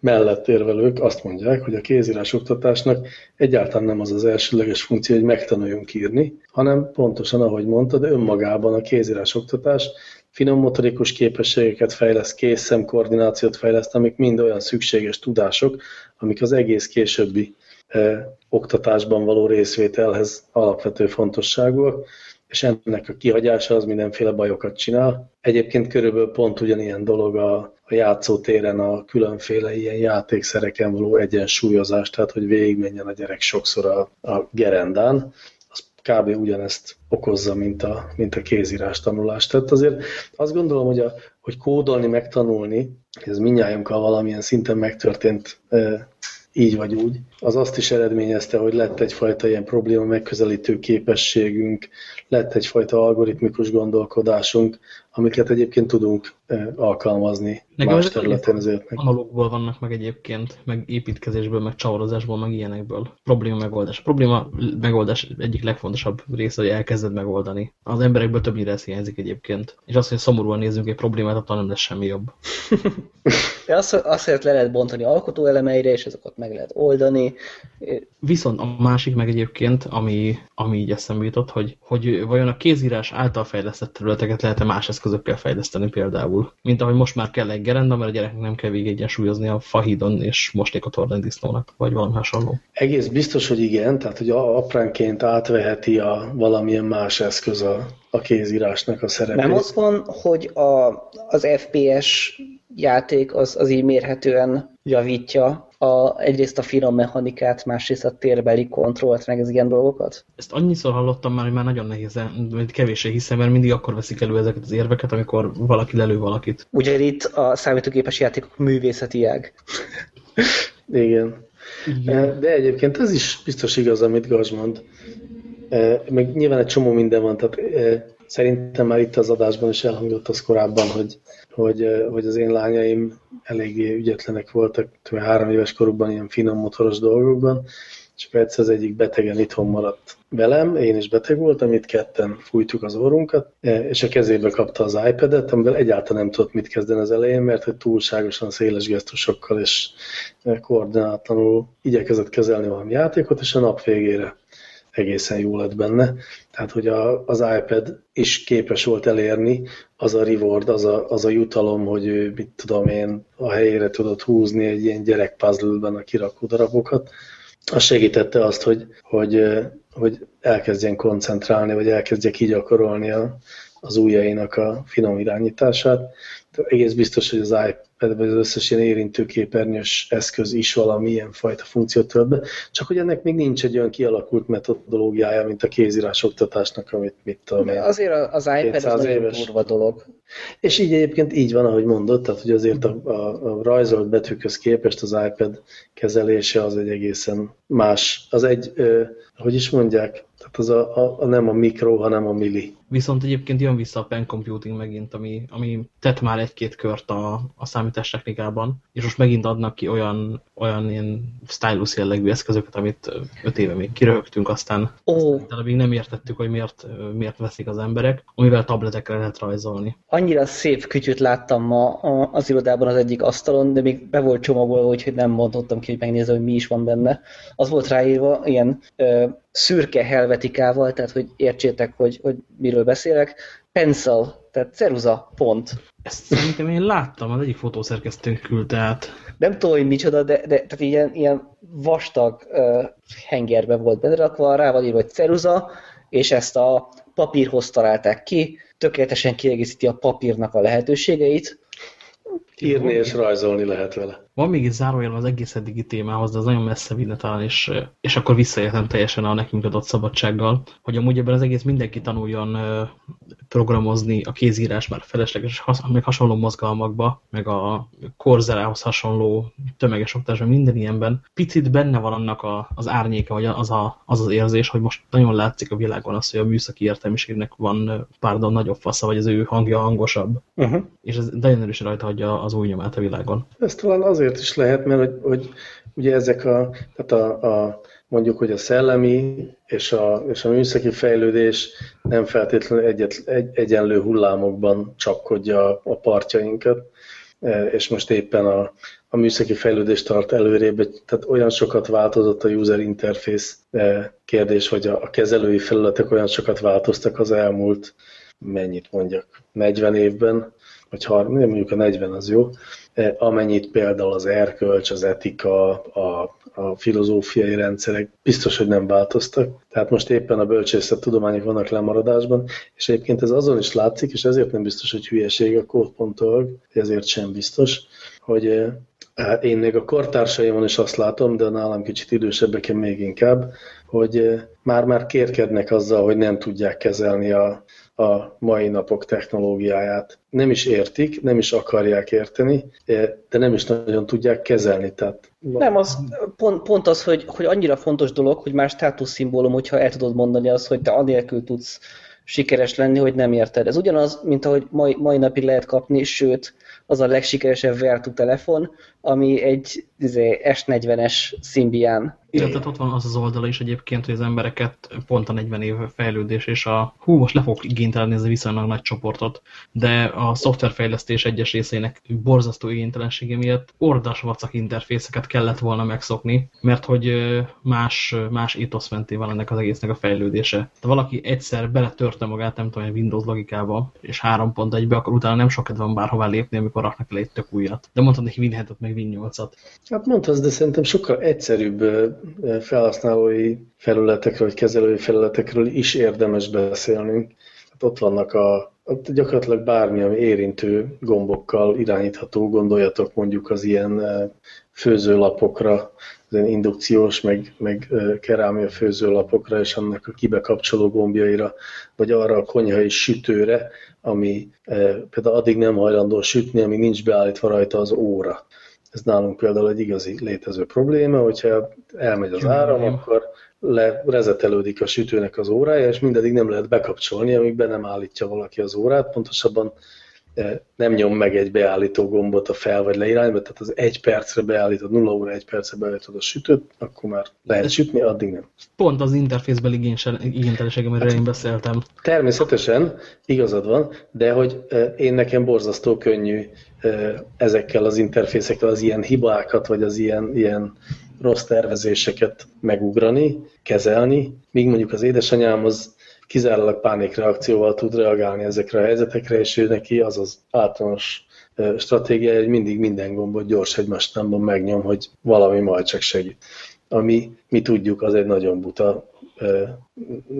mellett érvelők azt mondják, hogy a kézírás oktatásnak egyáltalán nem az az elsőleges funkció, hogy megtanuljunk írni, hanem pontosan, ahogy mondtad, önmagában a kézírás oktatás finom motorikus képességeket fejleszt, készszem koordinációt fejleszt, amik mind olyan szükséges tudások, amik az egész későbbi oktatásban való részvételhez alapvető fontosságúak, és ennek a kihagyása az mindenféle bajokat csinál. Egyébként körülbelül pont ugyanilyen dolog a, a játszótéren a különféle ilyen játékszereken való egyensúlyozás, tehát hogy végigmenjen a gyerek sokszor a, a gerendán, az kb. ugyanezt okozza, mint a, mint a kézírás tanulás. Tehát azért azt gondolom, hogy, a, hogy kódolni, megtanulni, ez mindnyájunkkal valamilyen szinten megtörtént e, így vagy úgy, az azt is eredményezte, hogy lett egyfajta ilyen probléma megközelítő képességünk, lett egyfajta algoritmikus gondolkodásunk, amiket egyébként tudunk alkalmazni Nekem más területen az életnek. Analógból vannak meg egyébként, meg építkezésből, meg csavarozásból, meg ilyenekből. Probléma megoldás. Probléma megoldás egyik legfontosabb része, hogy elkezded megoldani. Az emberekből többnyire ez hiányzik egyébként. És az, hogy szomorúan nézzünk egy problémát, attól nem lesz semmi jobb. De azt, azt le lehet bontani alkotóelemeire, és azokat meg lehet oldani. Viszont a másik meg egyébként, ami, ami így eszembe jutott, hogy, hogy vajon a kézírás által fejlesztett területeket lehet-e más eszközökkel fejleszteni például. Mint ahogy most már kell egy gerenda, mert a gyereknek nem kell végig egyensúlyozni a fahídon és mostékot hordani disznónak, vagy valami hasonló. Egész biztos, hogy igen, tehát hogy apránként átveheti a valamilyen más eszköz a, a kézírásnak a szerepét. Nem az van, hogy a, az FPS játék az, az így mérhetően javítja a, egyrészt a finom mechanikát, másrészt a térbeli kontrollt, meg az ilyen dolgokat? Ezt annyiszor hallottam már, hogy már nagyon nehéz, vagy kevéssé hiszem, mert mindig akkor veszik elő ezeket az érveket, amikor valaki lelő valakit. Ugye itt a számítógépes játékok művészeti ág. Igen. Igen. De egyébként ez is biztos igaz, amit Gazs mond. E, Meg nyilván egy csomó minden van, tehát e, szerintem már itt az adásban is elhangzott az korábban, hogy, hogy, hogy az én lányaim eléggé ügyetlenek voltak három éves korukban ilyen finom motoros dolgokban, és egyszer az egyik betegen itthon maradt velem, én is beteg voltam, itt ketten fújtuk az orrunkat, és a kezébe kapta az iPad-et, amivel egyáltalán nem tudott mit kezdeni az elején, mert hogy túlságosan széles gesztusokkal és koordinátlanul igyekezett kezelni valami játékot, és a nap végére egészen jó lett benne. Tehát, hogy a, az iPad is képes volt elérni az a reward, az a, az a jutalom, hogy ő, mit tudom én, a helyére tudott húzni egy ilyen gyerek puzzle-ben a kirakó darabokat. Az segítette azt, hogy, hogy, hogy elkezdjen koncentrálni, vagy elkezdje kigyakorolni a, az ujjainak a finom irányítását. De egész biztos, hogy az vagy az összes ilyen érintőképernyős eszköz is valamilyen fajta funkciót tölt be, csak hogy ennek még nincs egy olyan kialakult metodológiája, mint a kézírás oktatásnak, amit mit tudom én. Azért az iPad az nagyon durva dolog. És így egyébként így van, ahogy mondod, tehát hogy azért a, a, a rajzolt betűköz képest az iPad kezelése az egy egészen más, az egy, ö, hogy is mondják, tehát az a, a, a nem a mikro, hanem a milli. Viszont egyébként jön vissza a pen computing megint, ami, ami tett már egy-két kört a, a számítástechnikában, és most megint adnak ki olyan, olyan ilyen stylus jellegű eszközöket, amit öt éve még kiröhögtünk, aztán, oh. aztán még nem értettük, hogy miért, miért veszik az emberek, amivel tabletekre lehet rajzolni. Annyira szép kütyüt láttam ma az irodában az egyik asztalon, de még be volt csomagolva, úgyhogy nem mondottam ki, hogy megnézem, hogy mi is van benne. Az volt ráírva ilyen ö, szürke helvetikával, tehát hogy értsétek, hogy, hogy miről beszélek, pencil, tehát ceruza, pont. Ezt szerintem én láttam, az egyik fotószerkesztőnk küldte át. Nem tudom, hogy micsoda, de, de tehát ilyen, ilyen vastag uh, hengerbe volt belerakva, rá van írva, hogy ceruza, és ezt a papírhoz találták ki, tökéletesen kiegészíti a papírnak a lehetőségeit. Írni és rajzolni lehet vele. Van még egy zárójel az egész eddigi témához, de az nagyon messze vinne talán, és, és akkor visszaértem teljesen a nekünk adott szabadsággal, hogy amúgy ebben az egész mindenki tanuljon programozni a kézírás már felesleges, meg hasonló mozgalmakba, meg a korzerához hasonló tömeges oktatásban, minden ilyenben. Picit benne van annak a, az árnyéka, vagy az, a, az az érzés, hogy most nagyon látszik a világon az, hogy a műszaki értelmiségnek van, pardon, nagyobb fasza, vagy az ő hangja hangosabb. Uh -huh. És ez nagyon erősen rajta hagyja az új nyomát a világon. Ez talán azért azért is lehet, mert hogy, hogy ugye ezek a, tehát a, a mondjuk, hogy a szellemi és a, és a műszaki fejlődés nem feltétlenül egyet, egy, egyenlő hullámokban csapkodja a, partjainkat, e, és most éppen a, a műszaki fejlődés tart előrébb, tehát olyan sokat változott a user interface e, kérdés, vagy a, a kezelői felületek olyan sokat változtak az elmúlt, mennyit mondjak, 40 évben, vagy 30, mondjuk a 40 az jó, amennyit például az erkölcs, az etika, a, a filozófiai rendszerek biztos, hogy nem változtak. Tehát most éppen a bölcsészet tudományok vannak lemaradásban, és egyébként ez azon is látszik, és ezért nem biztos, hogy hülyeség a code.org, ezért sem biztos, hogy e, hát én még a kortársaimon is azt látom, de nálam kicsit idősebbeken még inkább, hogy e, már-már kérkednek azzal, hogy nem tudják kezelni a, a mai napok technológiáját. Nem is értik, nem is akarják érteni, de nem is nagyon tudják kezelni. Tehát... Nem, az pont, pont az, hogy, hogy annyira fontos dolog, hogy már státuszszimbólum, hogyha el tudod mondani az, hogy te anélkül tudsz sikeres lenni, hogy nem érted. Ez ugyanaz, mint ahogy mai, mai napig lehet kapni, sőt, az a legsikeresebb Vertu telefon, ami egy izé, S40-es Symbian. Illetve ott van az az oldala is egyébként, hogy az embereket pont a 40 év fejlődés és a hú, most le fogok igénytelenni ez a viszonylag nagy csoportot, de a szoftverfejlesztés egyes részének borzasztó igénytelensége miatt ordas vacak interfészeket kellett volna megszokni, mert hogy más, más étosz mentén van ennek az egésznek a fejlődése. De valaki egyszer beletörte magát, nem tudom, Windows logikába, és 3.1-be, akkor utána nem sokat van bárhová lépni, amikor raknak el egy tök újat. De mondtad neki Win meg Win 8-at. Hát mondhatsz, de szerintem sokkal egyszerűbb felhasználói felületekről, vagy kezelői felületekről is érdemes beszélnünk. Hát ott vannak a, ott gyakorlatilag bármi, ami érintő gombokkal irányítható, gondoljatok mondjuk az ilyen főzőlapokra, az ilyen indukciós, meg, meg kerámia főzőlapokra, és annak a kibekapcsoló gombjaira, vagy arra a konyhai sütőre, ami például addig nem hajlandó sütni, ami nincs beállítva rajta az óra. Ez nálunk például egy igazi létező probléma, hogyha elmegy az áram, akkor le, rezetelődik a sütőnek az órája, és mindedig nem lehet bekapcsolni, amíg be nem állítja valaki az órát. Pontosabban nem nyom meg egy beállító gombot a fel vagy leirányba, tehát az egy percre beállítod, 0 óra egy percre beállítod a sütőt, akkor már lehet sütni, addig nem. Pont az interfészbeli igénytelenség, amiről hát, én beszéltem. Természetesen, igazad van, de hogy én nekem borzasztó könnyű ezekkel az interfészekkel az ilyen hibákat, vagy az ilyen, ilyen rossz tervezéseket megugrani, kezelni, míg mondjuk az édesanyám az kizárólag pánikreakcióval tud reagálni ezekre a helyzetekre, és ő neki az az általános stratégia, hogy mindig minden gombot gyors egymástámban megnyom, hogy valami majd csak segít. Ami mi tudjuk, az egy nagyon buta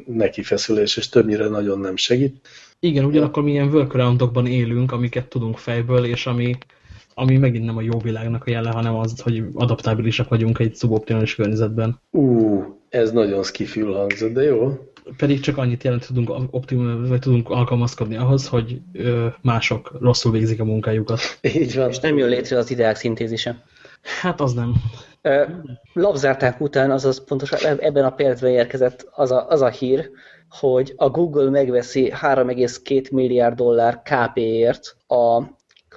nekifeszülés, és többnyire nagyon nem segít. Igen, ugyanakkor mi ilyen workaroundokban élünk, amiket tudunk fejből, és ami, ami megint nem a jó világnak a jele, hanem az, hogy adaptábilisak vagyunk egy szuboptimális környezetben. Ú, ez nagyon skifül hangzott, de jó pedig csak annyit jelent, tudunk, optimum, vagy tudunk alkalmazkodni ahhoz, hogy ö, mások rosszul végzik a munkájukat. Így van. És nem jön létre az ideák szintézise. Hát az nem. Lapzárták után, azaz pontosan ebben a percben érkezett az a, az a hír, hogy a Google megveszi 3,2 milliárd dollár KP-ért a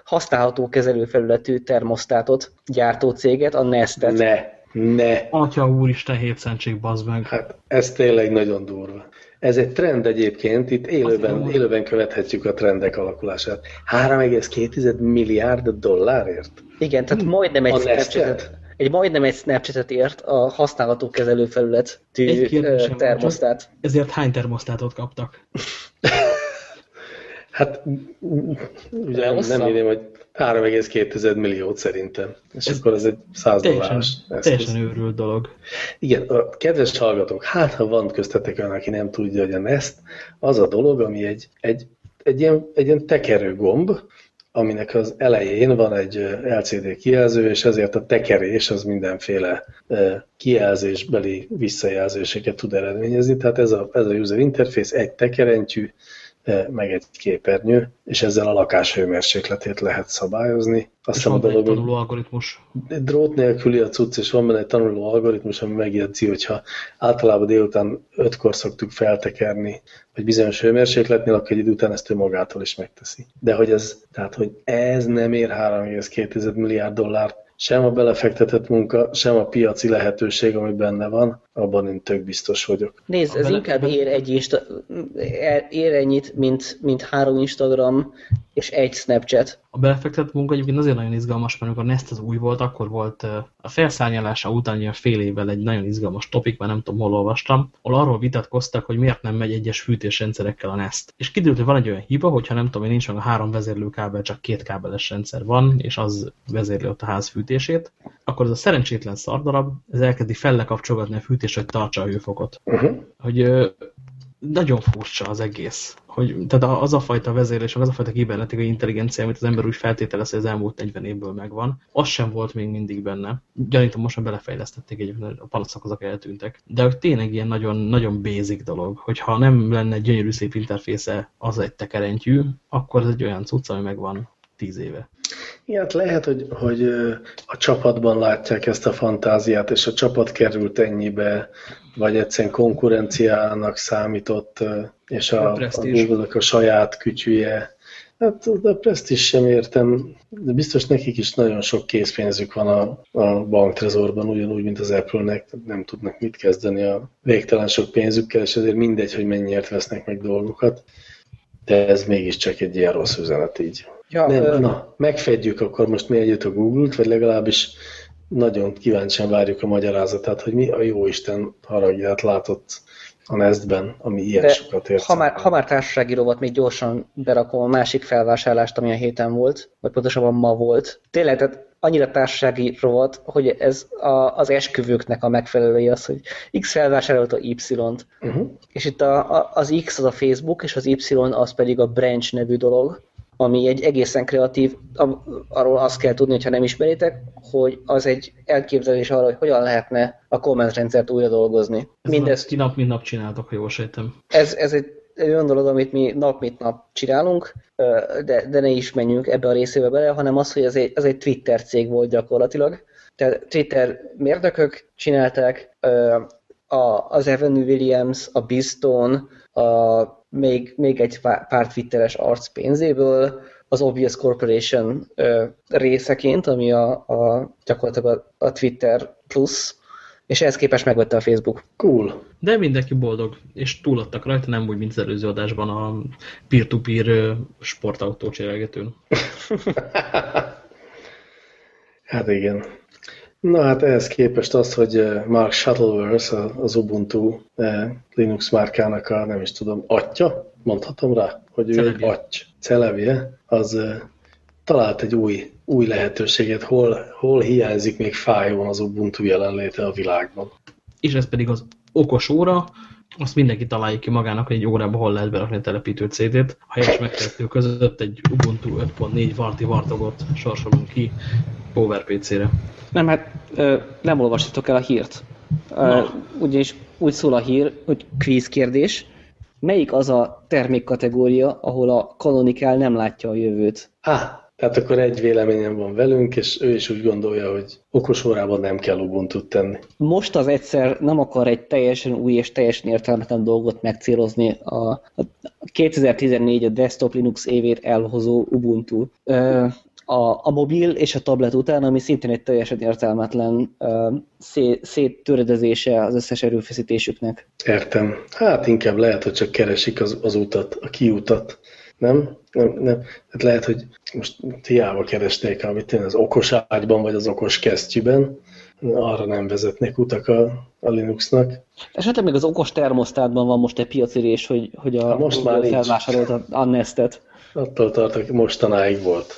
használható kezelőfelületű termosztátot gyártó céget, a Nestet. Ne ne. Atya úristen, hétszentség, bazd meg. Hát ez tényleg nagyon durva. Ez egy trend egyébként, itt élőben, élőben követhetjük a trendek alakulását. 3,2 milliárd dollárért? Igen, tehát majdnem egy Snapchat, egy majdnem egy Snapchatet ért a használható kezelőfelület termosztát. Ezért hány termosztátot kaptak? hát ugye nem írjam, hogy 3,2 milliót szerintem. És ez akkor ez egy 100 dolláros Teljesen őrült dolog. Igen, a kedves hallgatók, hát ha van köztetek olyan, aki nem tudja, hogy a Nest az a dolog, ami egy, egy, egy, ilyen, egy ilyen tekerő gomb, aminek az elején van egy LCD kijelző, és ezért a tekerés az mindenféle kijelzésbeli visszajelzéseket tud eredményezni. Tehát ez a, ez a user interface egy tekerentyű, meg egy képernyő, és ezzel a lakás hőmérsékletét lehet szabályozni. Azt van egy tanuló algoritmus. Drót nélküli a cucc, és van benne egy tanuló algoritmus, ami megjegyzi, hogyha általában délután ötkor szoktuk feltekerni, vagy bizonyos hőmérsékletnél, akkor egy idő után ezt ő magától is megteszi. De hogy ez, tehát, hogy ez nem ér 3,2 milliárd dollárt, sem a belefektetett munka, sem a piaci lehetőség, ami benne van, abban én tök biztos vagyok. Nézd, ez inkább ér, egy insta... ér ennyit, mint, mint három Instagram és egy Snapchat. A belefektetett munka egyébként azért nagyon izgalmas, mert amikor Nest az új volt, akkor volt a felszárnyalása után ilyen fél évvel egy nagyon izgalmas topik, mert nem tudom, hol olvastam, ahol arról vitatkoztak, hogy miért nem megy egyes fűtésrendszerekkel a Nest. És kiderült, hogy van egy olyan hiba, hogyha nem tudom, hogy nincs meg a három vezérlőkábel, csak két kábeles rendszer van, és az vezérli ott a ház fűtését, akkor ez a szerencsétlen szardarab, ez elkezdi fellekapcsolgatni a fűtés és hogy tartsa a hőfokot. Uh -huh. Hogy nagyon furcsa az egész. Hogy, tehát az a fajta vezérlés, az a fajta kibernetikai intelligencia, amit az ember úgy feltételez, hogy az elmúlt 40 évből megvan, az sem volt még mindig benne. Gyanítom, most már belefejlesztették, egy, a panaszok azok eltűntek. De hogy tényleg ilyen nagyon, nagyon basic dolog, hogyha nem lenne gyönyörű szép interfésze az egy tekerentyű, akkor ez egy olyan cucc, ami megvan tíz éve. Igen, hát lehet, hogy, hogy a csapatban látják ezt a fantáziát, és a csapat került ennyibe, vagy egyszerűen konkurenciának számított, és a, a, a a saját kütyüje. Hát a Prestige sem értem, de biztos nekik is nagyon sok készpénzük van a, a banktrezorban, ugyanúgy, mint az Apple-nek, nem tudnak mit kezdeni a végtelen sok pénzükkel, és ezért mindegy, hogy mennyiért vesznek meg dolgokat. De ez mégiscsak egy ilyen rossz üzenet így. Ja, nem, ö... na, megfedjük akkor most mi együtt a Google-t, vagy legalábbis nagyon kíváncsian várjuk a magyarázatát, hogy mi a jó Isten haragját látott a Nestben, ami ilyen De sokat ért. Ha már, ha már társasági rovat, még gyorsan berakom a másik felvásárlást, ami a héten volt, vagy pontosabban ma volt. Tényleg, tehát annyira társasági rovat, hogy ez a, az esküvőknek a megfelelője az, hogy X felvásárolta Y-t. Uh -huh. És itt a, a, az X az a Facebook, és az Y az pedig a Branch nevű dolog ami egy egészen kreatív, arról azt kell tudni, ha nem ismeritek, hogy az egy elképzelés arra, hogy hogyan lehetne a comment rendszert újra dolgozni. Ez Mindezt, ti nap mint nap csináltok, ha jól sejtem. Ez, ez egy, olyan dolog, amit mi nap mint nap csinálunk, de, de ne is menjünk ebbe a részébe bele, hanem az, hogy ez egy, ez egy Twitter cég volt gyakorlatilag. Tehát Twitter mérnökök csinálták, az Evan Williams, a Bizton, a még, még egy pár twitteres arc pénzéből, az Obvious Corporation ö, részeként, ami a, a gyakorlatilag a, a Twitter plusz, és ehhez képest megvette a Facebook. Cool. De mindenki boldog, és túladtak rajta, nem úgy, mint az előző adásban a peer-to-peer -peer sportautó cserélgetőn. hát igen. Na hát ehhez képest az, hogy Mark Shuttleworth, az Ubuntu Linux márkának a, nem is tudom, atya, mondhatom rá, hogy ő egy aty, celebje, az talált egy új, új lehetőséget, hol, hol hiányzik még fájón az Ubuntu jelenléte a világban. És ez pedig az okos óra, azt mindenki találja ki magának, hogy egy órába hol lehet berakni a telepítő CD-t. A helyes megtehető között egy Ubuntu 5.4 Varti Vartogot sorsolunk ki PowerPC-re. Nem, hát ö, nem olvasítok el a hírt. Ö, ugyanis úgy szól a hír, hogy kvíz kérdés. Melyik az a termékkategória, ahol a Canonical nem látja a jövőt? Ah, tehát akkor egy véleményem van velünk, és ő is úgy gondolja, hogy okos órában nem kell ubuntu tenni. Most az egyszer nem akar egy teljesen új és teljesen értelmetlen dolgot megcélozni. A 2014 a Desktop Linux évét elhozó Ubuntu a, a mobil és a tablet után, ami szintén egy teljesen értelmetlen uh, szé, széttöredezése az összes erőfeszítésüknek. Értem. Hát inkább lehet, hogy csak keresik az, az utat, a kiutat. Nem? Nem, nem. Hát lehet, hogy most hiába keresték, amit én az okos ágyban, vagy az okos kesztyűben, arra nem vezetnek utak a, a Linuxnak. Esetleg még az okos termosztátban van most egy piacirés, hogy, hogy a most már felvásárolt a Nestet. Attól tartok, mostanáig volt.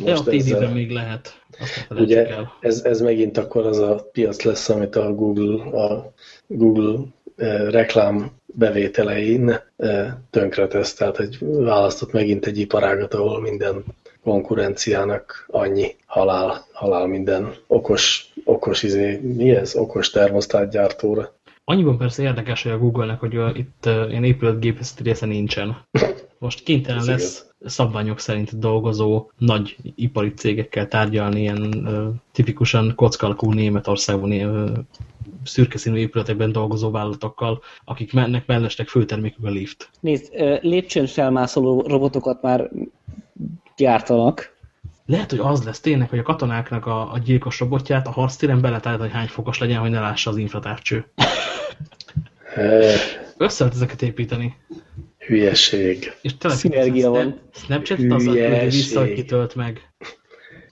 Most ja, ezzel, még lehet. Ugye el. ez, ez megint akkor az a piac lesz, amit a Google, a Google eh, reklám bevételein eh, tönkretesz, tehát hogy választott megint egy iparágat, ahol minden konkurenciának annyi halál, halál minden okos, okos izé, mi ez? Okos termosztátgyártóra. Annyiban persze érdekes, hogy a Google-nek, hogy itt uh, ilyen épületgépészeti része nincsen. Most kénytelen lesz szabványok szerint dolgozó nagy ipari cégekkel tárgyalni ilyen uh, tipikusan kockalkú Németországban uh, szürke színű épületekben dolgozó vállalatokkal, akik mennek mellestek főtermékük a lift. Nézd, lépcsőn felmászoló robotokat már gyártanak. Lehet, hogy az lesz tényleg, hogy a katonáknak a, a gyilkos robotját a harctéren beletállít, hogy hány fokos legyen, hogy ne lássa az infratárcső. Össze lehet ezeket építeni. Hülyeség. És tényleg Szinergia van. Snapchat az hogy vissza, hogy kitölt meg.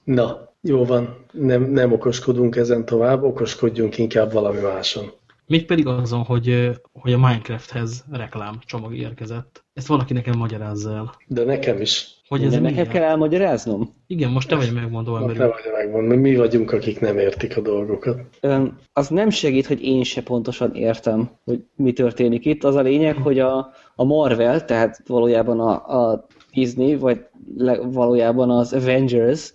Na, jó van. Nem, nem okoskodunk ezen tovább, okoskodjunk inkább valami máson. Még pedig azon, hogy, hogy a Minecrafthez reklám csomag érkezett. Ezt valaki nekem magyarázza el. De nekem is. Hogy ez nekem kell elmagyaráznom? Igen, most te vagy megmondó ember. Te vagy megmondó, mi vagyunk, akik nem értik a dolgokat. Ön, az nem segít, hogy én se pontosan értem, hogy mi történik itt. Az a lényeg, hogy a, a Marvel, tehát valójában a, a Disney, vagy le, valójában az Avengers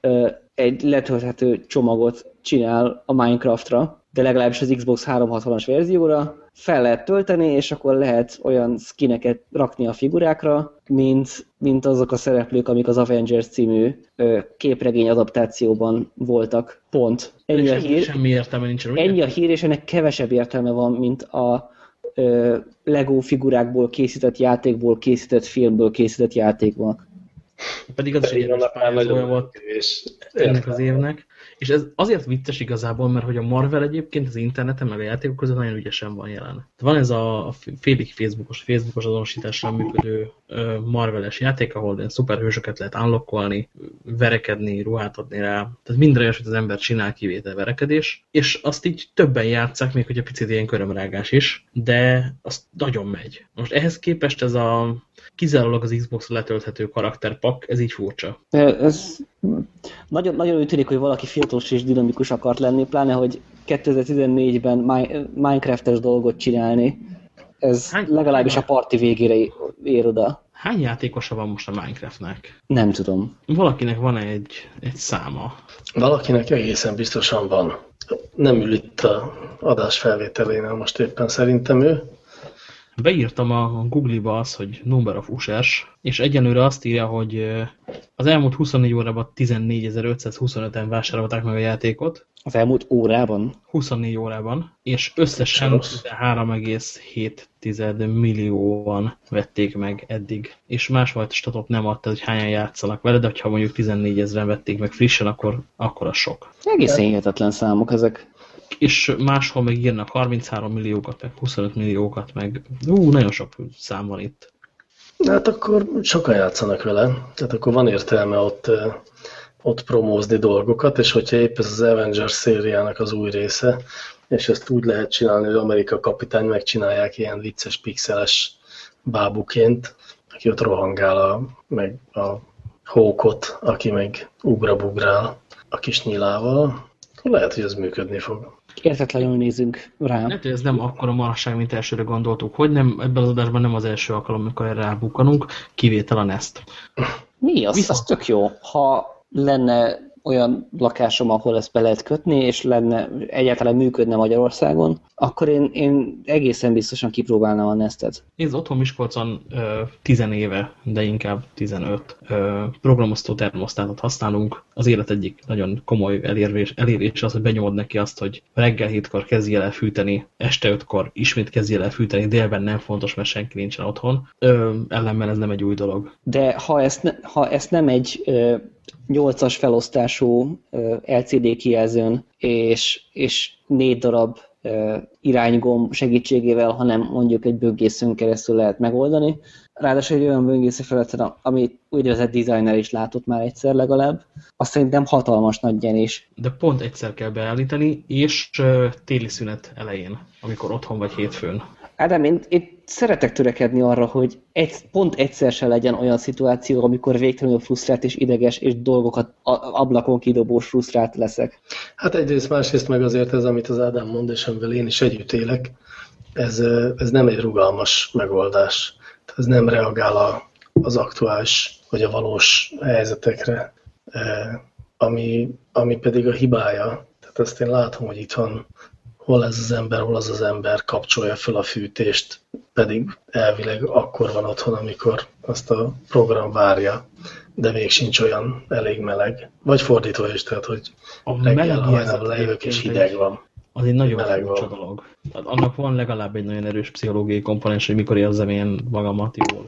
ö, egy letölthető csomagot csinál a Minecraftra, de legalábbis az Xbox 360-as verzióra, fel lehet tölteni, és akkor lehet olyan skineket rakni a figurákra, mint, mint azok a szereplők, amik az Avengers című ö, képregény adaptációban voltak. Pont. Ennyi a hír, semmi értelme nincs. Ugye? Ennyi a hír, és ennek kevesebb értelme van, mint a ö, Lego figurákból készített játékból, készített filmből készített játékban. Pedig az Pedig is egy volt ennek az évnek. És ez azért vicces igazából, mert hogy a Marvel egyébként az interneten, meg a játékok között nagyon ügyesen van jelen. Van ez a félig Facebookos, Facebookos azonosításra működő Marveles játék, ahol ilyen szuperhősöket lehet unlockolni, verekedni, ruhát adni rá. Tehát minden olyasmit az ember csinál, kivétel verekedés. És azt így többen játszák, még hogy a picit ilyen körömrágás is, de azt nagyon megy. Most ehhez képest ez a kizárólag az Xbox letölthető karakterpak, ez így furcsa. Ez nagyon, nagyon úgy tűnik, hogy valaki fiatalos és dinamikus akart lenni, pláne, hogy 2014-ben Minecraft-es dolgot csinálni. Ez Hány, legalábbis a parti végére ér oda. Hány játékosa van most a Minecraftnek? Nem tudom. Valakinek van egy, egy száma. Valakinek egészen biztosan van. Nem ül itt a adás felvételénél most éppen szerintem ő, beírtam a Google-ba az, hogy number of users, és egyenlőre azt írja, hogy az elmúlt 24 órában 14.525-en vásárolták meg a játékot. Az elmúlt órában? 24 órában, és összesen 3,7 millióan vették meg eddig. És másfajta statot nem adta, hogy hányan játszanak vele, de ha mondjuk 14 ezeren vették meg frissen, akkor, akkor a sok. Egészen hihetetlen számok ezek és máshol meg írnak 33 milliókat, meg 25 milliókat, meg ú, nagyon sok szám van itt. Hát akkor sokan játszanak vele, tehát akkor van értelme ott, ott promózni dolgokat, és hogyha épp ez az Avengers szériának az új része, és ezt úgy lehet csinálni, hogy Amerika kapitány megcsinálják ilyen vicces, pixeles bábuként, aki ott rohangál a, meg a hókot, aki meg ugrabugrál a kis nyilával, lehet, hogy ez működni fog értetlenül nézünk rá. Hát, ez nem akkora marasság, mint elsőre gondoltuk, hogy nem, ebben az adásban nem az első alkalom, amikor erre kivétel a Nest. Mi? Az, Viszont... az tök jó. Ha lenne olyan lakásom, ahol ezt be lehet kötni, és lenne, egyáltalán működne Magyarországon, akkor én, én egészen biztosan kipróbálnám a Nestet. Nézd, otthon Miskolcon ö, 10 éve, de inkább 15 ö, programosztó termosztátot használunk. Az élet egyik nagyon komoly elérés, elérés az, hogy benyomod neki azt, hogy reggel hétkor kezdje el fűteni, este ötkor ismét kezdje el fűteni, délben nem fontos, mert senki nincsen otthon. Ö, ellenben ez nem egy új dolog. De ha ezt, ne, ha ezt nem egy ö, 8-as felosztású LCD kijelzőn, és, és négy darab iránygomb segítségével, hanem mondjuk egy böngészőn keresztül lehet megoldani. Ráadásul egy olyan böngésző felületen, amit úgynevezett designer is látott már egyszer legalább, azt szerintem hatalmas nagy gyenés. De pont egyszer kell beállítani, és téli szünet elején, amikor otthon vagy hétfőn. Ádám, én, én szeretek törekedni arra, hogy egy, pont egyszer se legyen olyan szituáció, amikor végtelenül frusztrált és ideges, és dolgokat ablakon kidobós frusztrált leszek. Hát egyrészt, másrészt meg azért ez, amit az Ádám mond, és amivel én is együtt élek, ez, ez nem egy rugalmas megoldás. Ez nem reagál a, az aktuális vagy a valós helyzetekre, ami, ami pedig a hibája. Tehát ezt én látom, hogy itthon hol ez az ember, hol az az ember kapcsolja fel a fűtést, pedig elvileg akkor van otthon, amikor azt a program várja, de még sincs olyan elég meleg. Vagy fordítva is, tehát hogy a reggel hajnal lejövök és hideg van. Az egy nagyon furcsa dolog. Tehát annak van legalább egy nagyon erős pszichológiai komponens, hogy mikor érzem én magamat jól.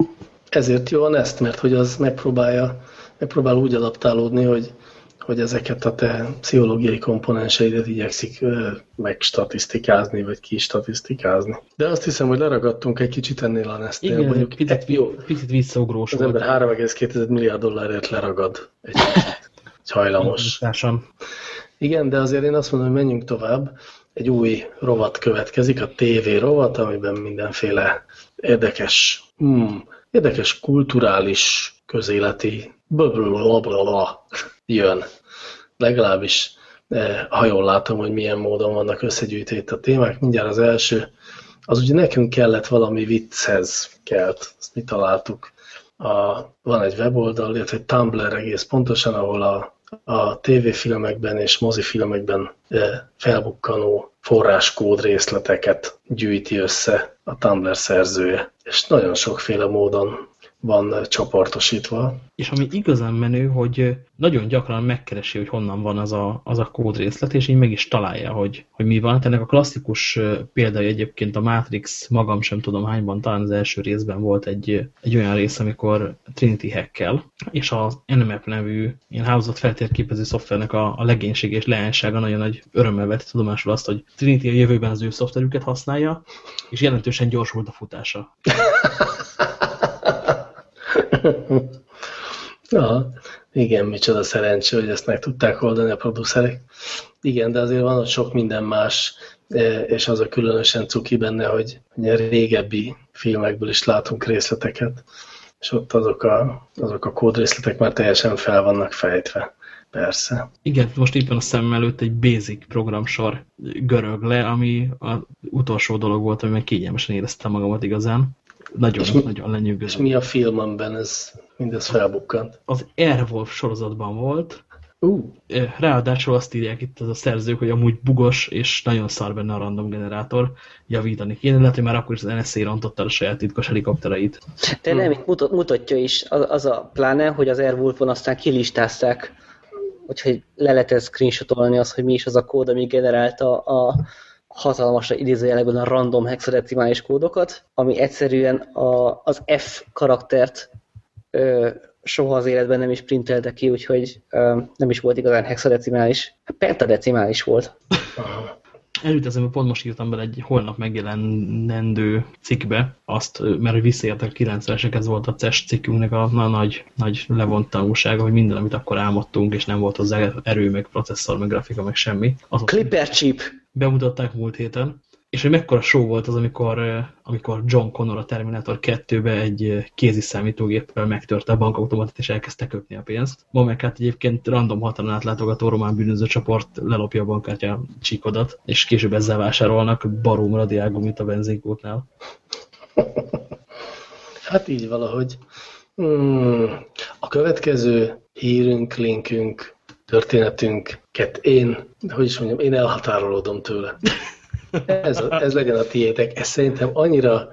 Ezért jó a Nest, mert hogy az megpróbálja, megpróbál úgy adaptálódni, hogy hogy ezeket a te pszichológiai komponenseidet igyekszik megstatisztikázni, vagy kistatisztikázni. De azt hiszem, hogy leragadtunk egy kicsit ennél a Nestél. Igen, mondjuk picit, jó, picit visszaugrós Az ember 3,2 milliárd dollárért leragad egy. Egy hajlamos. Igen, de azért én azt mondom, hogy menjünk tovább. Egy új rovat következik, a TV rovat, amiben mindenféle érdekes, hmm, érdekes kulturális, közéleti blablabla jön. Legalábbis eh, ha jól látom, hogy milyen módon vannak összegyűjtve itt a témák. Mindjárt az első, az ugye nekünk kellett valami vicchez kelt, ezt mi találtuk. A, van egy weboldal, illetve egy Tumblr egész pontosan, ahol a, a tévéfilmekben és mozifilmekben eh, felbukkanó forráskód részleteket gyűjti össze a Tumblr szerzője. És nagyon sokféle módon van csoportosítva. És ami igazán menő, hogy nagyon gyakran megkeresi, hogy honnan van az a, az a kódrészlet, és így meg is találja, hogy, hogy mi van. Ennek a klasszikus példája egyébként a Matrix, magam sem tudom hányban, talán az első részben volt egy, egy olyan rész, amikor Trinity hackkel, és az Nmap nevű ilyen hálózat feltérképező szoftvernek a, a legénység és leánysága nagyon nagy örömmel vett tudomásul azt, hogy Trinity a jövőben az ő szoftverüket használja, és jelentősen gyorsult a futása. ja, igen, micsoda szerencsé, hogy ezt meg tudták oldani a producerek. Igen, de azért van ott sok minden más, e, és az a különösen cuki benne, hogy a régebbi filmekből is látunk részleteket, és ott azok a, azok a kódrészletek már teljesen fel vannak fejtve. Persze. Igen, most éppen a szem előtt egy basic programsor görög le, ami az utolsó dolog volt, amiben kényelmesen éreztem magamat igazán. Nagyon, és nagyon lenyűgöző. És mi a filmemben ez mindez felbukkant? Az Airwolf sorozatban volt. Uh. Ráadásul azt írják itt az a szerzők, hogy amúgy bugos és nagyon szar benne a random generátor, javítani kéne, lehet, hogy már akkor is az NSA rontotta a saját titkos helikoptereit. De nem, itt mutat, mutatja is az, az a pláne, hogy az Airwolfon aztán kilistázták, hogy le lehet screenshotolni az, hogy mi is az a kód, ami generálta a hatalmasra idézőjelekben a random hexadecimális kódokat, ami egyszerűen a, az F karaktert ö, soha az életben nem is printelte ki, úgyhogy ö, nem is volt igazán hexadecimális. Pentadecimális volt. Előtt ezen pont most írtam bele egy holnap megjelenendő cikkbe azt, mert hogy visszaértek a 90-esek, ez volt a CES cikkünknek a, a nagy, nagy levont tanulsága, hogy minden, amit akkor álmodtunk, és nem volt hozzá erő, meg processzor, meg grafika, meg semmi. Azok Clipper chip! Bemutatták múlt héten, és hogy mekkora show volt az, amikor, amikor John Connor a Terminator 2-be egy kézi számítógéppel megtörte a bankautomatát, és elkezdte köpni a pénzt. Ma meg hát egyébként random határon átlátogató román bűnöző csoport lelopja a bankkártya csíkodat, és később ezzel vásárolnak barom radiágumit a benzinkótnál. Hát így valahogy. Hmm. A következő hírünk, linkünk, történetünket én, hogy is mondjam, én elhatárolódom tőle. Ez, ez legyen a tiétek. Ez szerintem annyira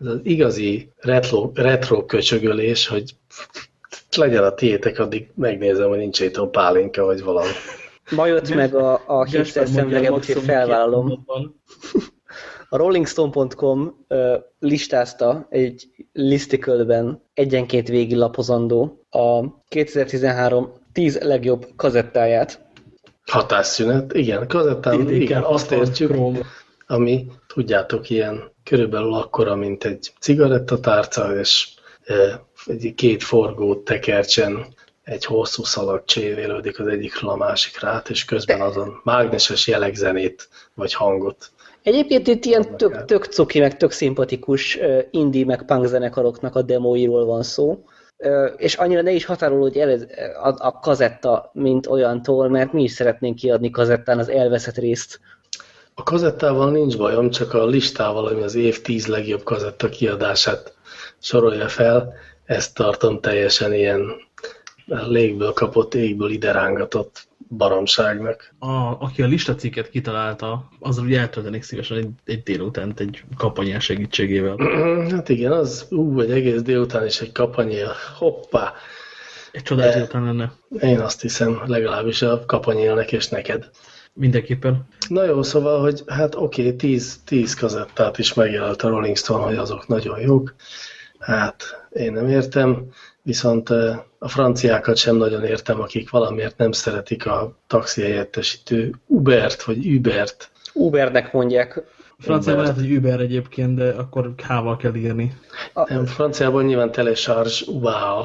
ez az igazi retro, retro köcsögölés, hogy legyen a tiétek, addig megnézem, hogy nincs itt a pálinka, vagy valami. Ma jött meg a, a hipster szemlege, úgyhogy felvállalom. A rollingstone.com listázta egy listikölben egyenként végig lapozandó a 2013 10 legjobb kazettáját. Hatásszünet, igen, kazettán, igen, azt értjük, Chrome. ami, tudjátok, ilyen körülbelül akkora, mint egy cigarettatárca, és e, egy két forgó tekercsen egy hosszú szalag csévélődik az egyikről a másikra át, és közben azon mágneses jellegzenét vagy hangot Egyébként itt ilyen tök, tök cuki, meg tök szimpatikus indie, meg punk zenekaroknak a demóiról van szó, és annyira ne is határolódj el a, a kazetta, mint olyantól, mert mi is szeretnénk kiadni kazettán az elveszett részt. A kazettával nincs bajom, csak a listával, ami az év tíz legjobb kazetta kiadását sorolja fel, ezt tartom teljesen ilyen légből kapott, égből ide rángatott baromságnak. A, aki a listacikket kitalálta, azzal ugye eltöltenék szívesen egy, egy délutánt egy kapanyán segítségével. Hát igen, az ú, egy egész délután is egy kapanyél. Hoppá! Egy csodás délután lenne. Én azt hiszem, legalábbis a kapanyélnek és neked. Mindenképpen. Na jó, szóval, hogy hát oké, okay, tíz, tíz kazettát is megjelölt a Rolling Stone, hogy azok nagyon jók. Hát én nem értem viszont a franciákat sem nagyon értem, akik valamiért nem szeretik a taxi helyettesítő Ubert, vagy Ubert. Ubernek mondják. Franciában lehet, hogy Uber egyébként, de akkor K-val kell írni. Nem, franciában nyilván telecharge wow.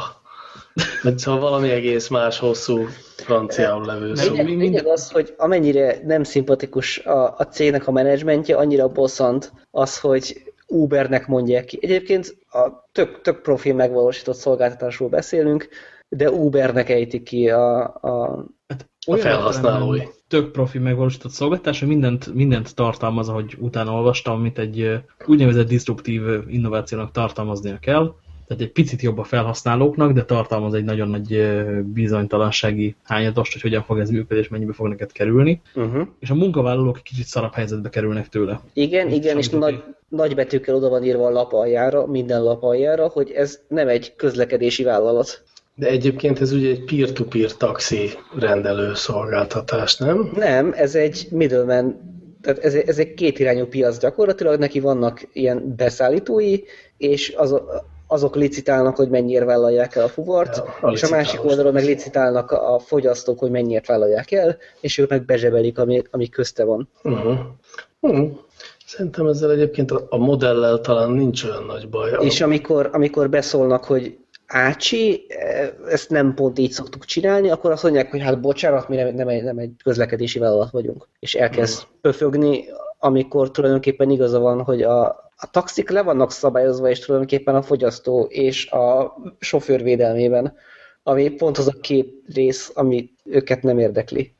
Vagy szóval valami egész más hosszú franciául levő szó. Lényeg, lényeg az, hogy amennyire nem szimpatikus a, a cégnek a menedzsmentje, annyira bosszant az, hogy Ubernek mondják ki. Egyébként a tök, tök profi megvalósított szolgáltatásról beszélünk, de Ubernek ejtik ki a, a, hát a felhasználói. Tök profi megvalósított szolgáltatás, hogy mindent, mindent tartalmaz, ahogy utána olvastam, amit egy úgynevezett disruptív innovációnak tartalmaznia kell tehát egy picit jobb a felhasználóknak, de tartalmaz egy nagyon nagy bizonytalansági hányadost, hogy hogyan fog ez működni, és mennyibe fog neked kerülni. Uh -huh. És a munkavállalók egy kicsit szarabb helyzetbe kerülnek tőle. Igen, és igen, és nagy, nagy betűkkel oda van írva a lap aljára, minden lap aljára, hogy ez nem egy közlekedési vállalat. De egyébként ez ugye egy peer-to-peer -peer taxi rendelő szolgáltatás, nem? Nem, ez egy middleman tehát ez, ez egy kétirányú piac gyakorlatilag, neki vannak ilyen beszállítói, és az, azok licitálnak, hogy mennyire vállalják el a fuvart, ja, a és a másik oldalon meg licitálnak a fogyasztók, hogy mennyire vállalják el, és ők meg bezsebelik, ami, ami közte van. Uh -huh. Uh -huh. Szerintem ezzel egyébként a modellel talán nincs olyan nagy baj. És amikor, amikor beszólnak, hogy Ácsi, e, ezt nem pont így szoktuk csinálni, akkor azt mondják, hogy hát bocsánat, mi nem, nem, egy, nem egy közlekedési vállalat vagyunk. És elkezd hmm. pöfögni, amikor tulajdonképpen igaza van, hogy a, a taxik le vannak szabályozva, és tulajdonképpen a fogyasztó és a sofőr védelmében, ami pont az a két rész, ami őket nem érdekli.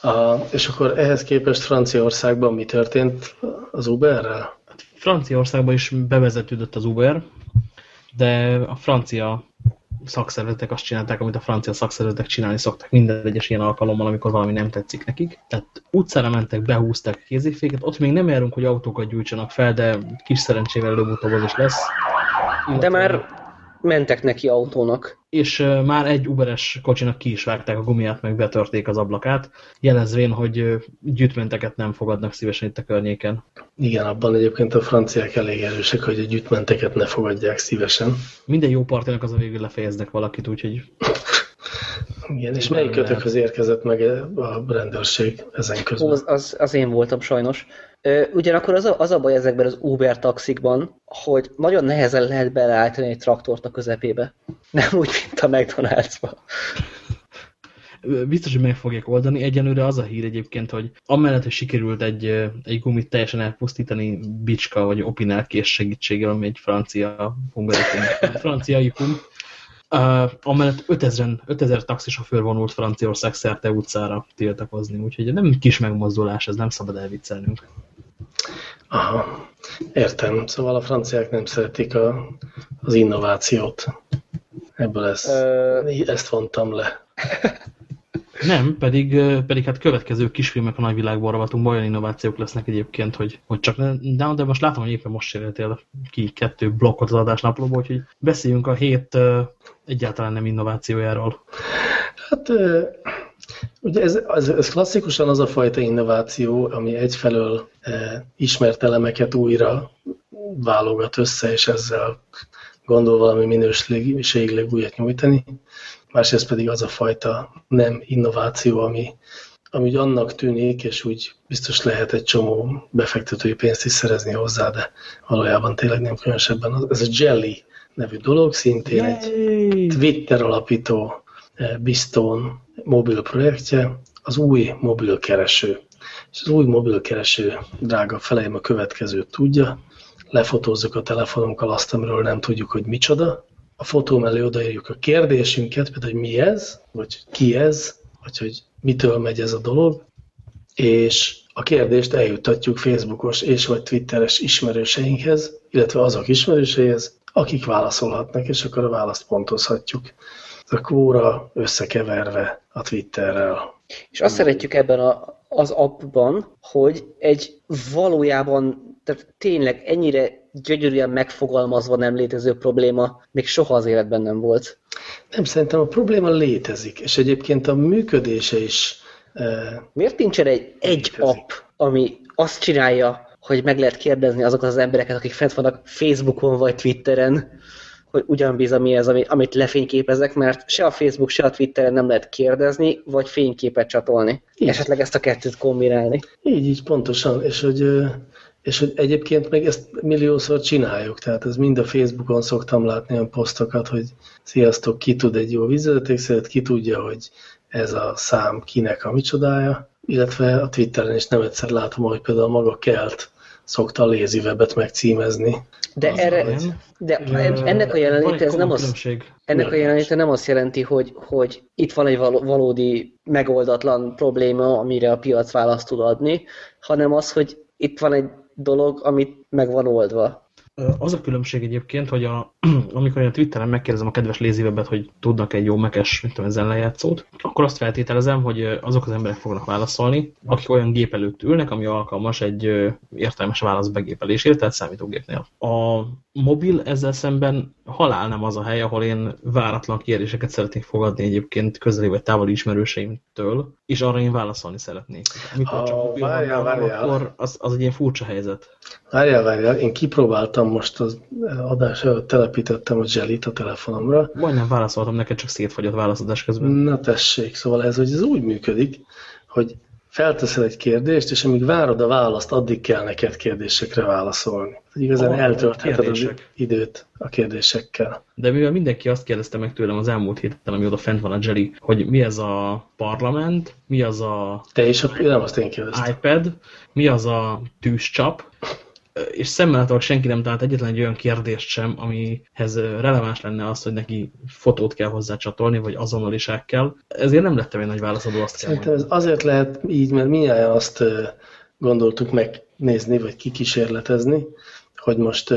A, és akkor ehhez képest Franciaországban mi történt az Uberrel? Franciaországban is bevezetődött az Uber, de a francia szakszervezetek azt csinálták, amit a francia szakszervezetek csinálni szoktak minden egyes ilyen alkalommal, amikor valami nem tetszik nekik. Tehát utcára mentek, behúzták a kéziféket, ott még nem járunk, hogy autókat gyújtsanak fel, de kis szerencsével előbb-utóbb az is lesz. De már mentek neki autónak. És már egy Uberes kocsinak ki is vágták a gumiát, meg betörték az ablakát, jelezvén, hogy gyűjtmenteket nem fogadnak szívesen itt a környéken. Igen, abban egyébként a franciák elég erősek, hogy a gyűjtmenteket ne fogadják szívesen. Minden jó partinak az a végül lefejeznek valakit, úgyhogy... Igen, és melyik kötökhöz érkezett meg a rendőrség ezen közben? Az, az, az én voltam sajnos. Ugyanakkor az a, az a baj ezekben az Uber taxikban, hogy nagyon nehezen lehet beleállítani egy traktort a közepébe. Nem úgy, mint a McDonald's-ba. Biztos, hogy meg fogják oldani. Egyenlőre az a hír egyébként, hogy amellett, hogy sikerült egy, egy gumit teljesen elpusztítani Bicska vagy Opinel kész segítségével, ami egy francia hungarikum, francia ikum, Uh, amellett 5000, 5000 taxisofőr vonult Franciaország szerte utcára tiltakozni, úgyhogy nem kis megmozdulás, ez nem szabad elviccelnünk. Aha, értem. Szóval a franciák nem szeretik a, az innovációt. Ebből ezt, uh... ezt vontam le. Nem, pedig, pedig hát következő kisfilmek a nagyvilágban ravatunk, olyan innovációk lesznek egyébként, hogy, hogy csak de, de most látom, hogy éppen most sérültél ki kettő blokkot az adásnaplóból, úgyhogy beszéljünk a hét egyáltalán nem innovációjáról. Hát ugye ez, ez, ez klasszikusan az a fajta innováció, ami egyfelől ismert elemeket újra válogat össze, és ezzel gondol valami minőségileg újat nyújtani másrészt pedig az a fajta nem innováció, ami, ami úgy annak tűnik, és úgy biztos lehet egy csomó befektetői pénzt is szerezni hozzá, de valójában tényleg nem különösebben. Ez a Jelly nevű dolog, szintén Yay! egy Twitter alapító eh, Bistone mobil projektje, az új mobilkereső. És az új mobilkereső, drága feleim, a következőt tudja, lefotózzuk a telefonunkkal azt, amiről nem tudjuk, hogy micsoda, a fotó mellé odaírjuk a kérdésünket, például, hogy mi ez, vagy ki ez, vagy hogy mitől megy ez a dolog, és a kérdést eljutatjuk Facebookos és vagy Twitteres ismerőseinkhez, illetve azok ismerőseihez, akik válaszolhatnak, és akkor a választ pontozhatjuk. A kvóra összekeverve a Twitterrel. És azt szeretjük ebben a, az appban, hogy egy valójában tehát tényleg ennyire gyönyörűen megfogalmazva nem létező probléma még soha az életben nem volt. Nem, szerintem a probléma létezik, és egyébként a működése is... Miért nincsen egy, egy app, ami azt csinálja, hogy meg lehet kérdezni azokat az embereket, akik fent vannak Facebookon vagy Twitteren, hogy ugyan biz, ami ez, amit lefényképezek, mert se a Facebook, se a Twitteren nem lehet kérdezni, vagy fényképet csatolni. Így. Esetleg ezt a kettőt kombinálni. Így, így pontosan, és hogy és hogy egyébként meg ezt milliószor csináljuk, tehát ez mind a Facebookon szoktam látni olyan posztokat, hogy sziasztok, ki tud egy jó vízvezetékszeret, ki tudja, hogy ez a szám kinek a micsodája, illetve a Twitteren is nem egyszer látom, hogy például maga Kelt szokta a lazy webet megcímezni. De, az erre, de ennek a jelenléte ez nem az, ennek a jelenléte nem azt jelenti, hogy, hogy itt van egy valódi megoldatlan probléma, amire a piac választ tud adni, hanem az, hogy itt van egy dolog, amit meg van oldva. Az a különbség egyébként, hogy a, amikor én a Twitteren megkérdezem a kedves lézivebet, hogy tudnak egy jó mekes, mint tudom, ezen lejátszót, akkor azt feltételezem, hogy azok az emberek fognak válaszolni, akik olyan gép előtt ülnek, ami alkalmas egy értelmes válasz begépelésére, tehát számítógépnél. A mobil ezzel szemben halál nem az a hely, ahol én váratlan kérdéseket szeretnék fogadni egyébként közeli vagy távoli ismerőseimtől, és arra én válaszolni szeretnék. Amikor csak mobil várjál, van, várjál. akkor az, az egy ilyen furcsa helyzet. Várjál, várjál, én kipróbáltam most az adás előtt, telepítettem a Jelly-t a telefonomra. Majdnem válaszoltam neked, csak szétfagyott válaszadás közben. Na tessék, szóval ez, hogy ez úgy működik, hogy felteszel egy kérdést, és amíg várod a választ, addig kell neked kérdésekre válaszolni. Igazán oh, eltöltheted az időt a kérdésekkel. De mivel mindenki azt kérdezte meg tőlem az elmúlt héten, ami oda fent van a Jelly, hogy mi ez a parlament, mi az a... Te is, nem azt én kérdeztem. iPad, mi az a tűzcsap, és szemmel senki nem talált egyetlen egy olyan kérdést sem, amihez releváns lenne az, hogy neki fotót kell hozzá csatolni, vagy azonnaliság kell. Ezért nem lettem egy nagy válaszadó, azt Szerintem ez azért lehet így, mert minnyáján azt gondoltuk megnézni, vagy kikísérletezni, hogy most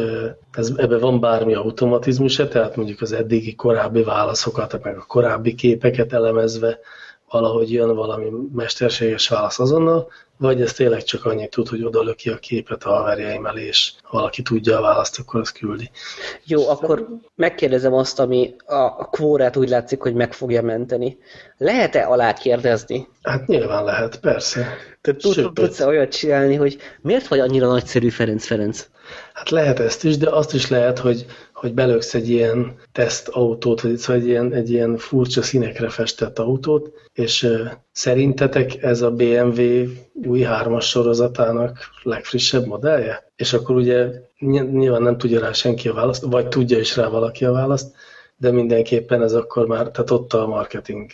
ez, ebbe van bármi automatizmus-e, tehát mondjuk az eddigi korábbi válaszokat, meg a korábbi képeket elemezve valahogy jön valami mesterséges válasz azonnal, vagy ez tényleg csak annyit tud, hogy oda löki a képet a haverjaim elé, és valaki tudja a választ, akkor azt küldi. Jó, akkor megkérdezem azt, ami a kvórát úgy látszik, hogy meg fogja menteni. Lehet-e alá kérdezni? Hát nyilván lehet, persze. Te tudsz -e olyat csinálni, hogy miért vagy annyira nagyszerű Ferenc Ferenc? Hát lehet ezt is, de azt is lehet, hogy, hogy belöksz egy ilyen tesztautót, vagy szóval egy ilyen, egy ilyen furcsa színekre festett autót, és szerintetek ez a BMW új hármas sorozatának legfrissebb modellje? És akkor ugye nyilván nem tudja rá senki a választ, vagy tudja is rá valaki a választ, de mindenképpen ez akkor már, tehát ott a marketing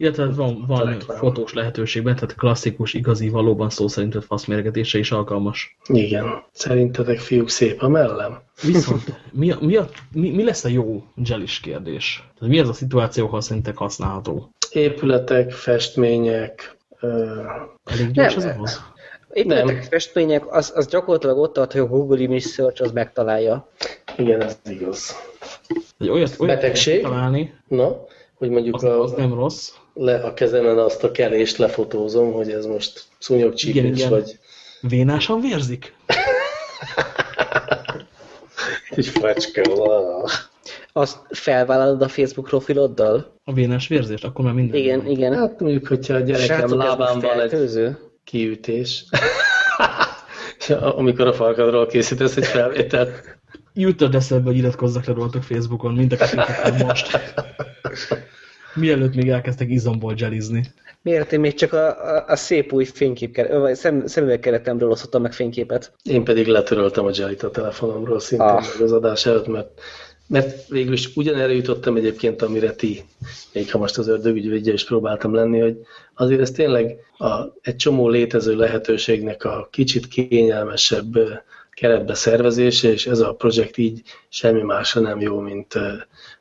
illetve van, van fotós lehetőségben, tehát klasszikus, igazi, valóban szó szerint a faszmérgetése is alkalmas. Igen. Szerintetek fiúk szép a mellem? Viszont mi, a, mi, a, mi, mi lesz a jó gelis kérdés? Tehát mi az a szituáció, ha szerintek használható? Épületek, festmények. Elég gyors az ahhoz? Épületek, nem. festmények, az, az gyakorlatilag ott tart, hogy a Google Image Search az megtalálja. Igen, ez igaz. Egy olyat, olyat Betegség? Találni, Na, hogy mondjuk az, a, az nem rossz le, a kezemen azt a kelést lefotózom, hogy ez most szúnyogcsípés vagy... Vénásan vérzik? Egy fecske. Azt felvállalod a Facebook profiloddal? A vénás vérzést? Akkor már minden. Igen, van. igen. Hát mondjuk, hogyha a gyerekem Srácok, lábán van egy kiütés. amikor a farkadról készítesz egy felvételt. Jutott eszembe, hogy iratkozzak le róltok Facebookon, mind a most. Mielőtt még elkezdtek izomból gelizni. Miért? Én még csak a, a, a szép új fénykép, vagy szem, szemüvegkeretemről osztottam meg fényképet. Én pedig letöröltem a gelit a telefonomról szintén ah. az adás előtt, mert, mert végül is ugyanerre jutottam egyébként, amire ti, még ha most az ördögügyvédje is próbáltam lenni, hogy azért ez tényleg a, egy csomó létező lehetőségnek a kicsit kényelmesebb keretbe szervezése, és ez a projekt így semmi másra nem jó, mint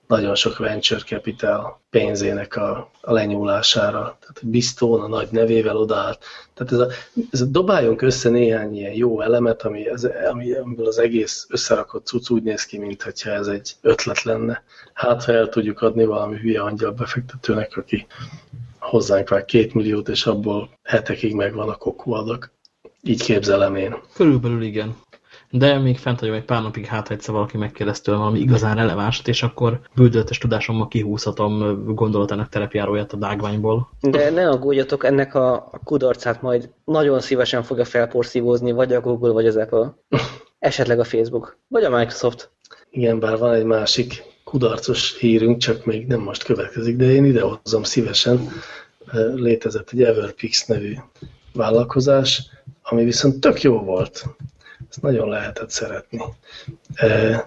nagyon sok venture capital pénzének a, a lenyúlására. Tehát biztón a nagy nevével odaállt. Tehát ez a, ez a dobáljunk össze néhány ilyen jó elemet, ami, ez, ami, amiből az egész összerakott cucc úgy néz ki, mintha ez egy ötlet lenne. Hát, ha el tudjuk adni valami hülye angyal befektetőnek, aki hozzánk vár két milliót, és abból hetekig megvan a kokóadak. Így képzelem én. Körülbelül igen de még fent vagyok egy pár napig, hát egyszer valaki megkérdez tőlem valami igazán relevánsat, és akkor bűdöltes tudásommal kihúzhatom gondolatának terepjáróját a dágványból. De ne aggódjatok, ennek a, a kudarcát majd nagyon szívesen fogja felporszívózni, vagy a Google, vagy az Apple. Esetleg a Facebook, vagy a Microsoft. Igen, bár van egy másik kudarcos hírünk, csak még nem most következik, de én idehozom szívesen. Létezett egy Everpix nevű vállalkozás, ami viszont tök jó volt. Ezt nagyon lehetett szeretni. E,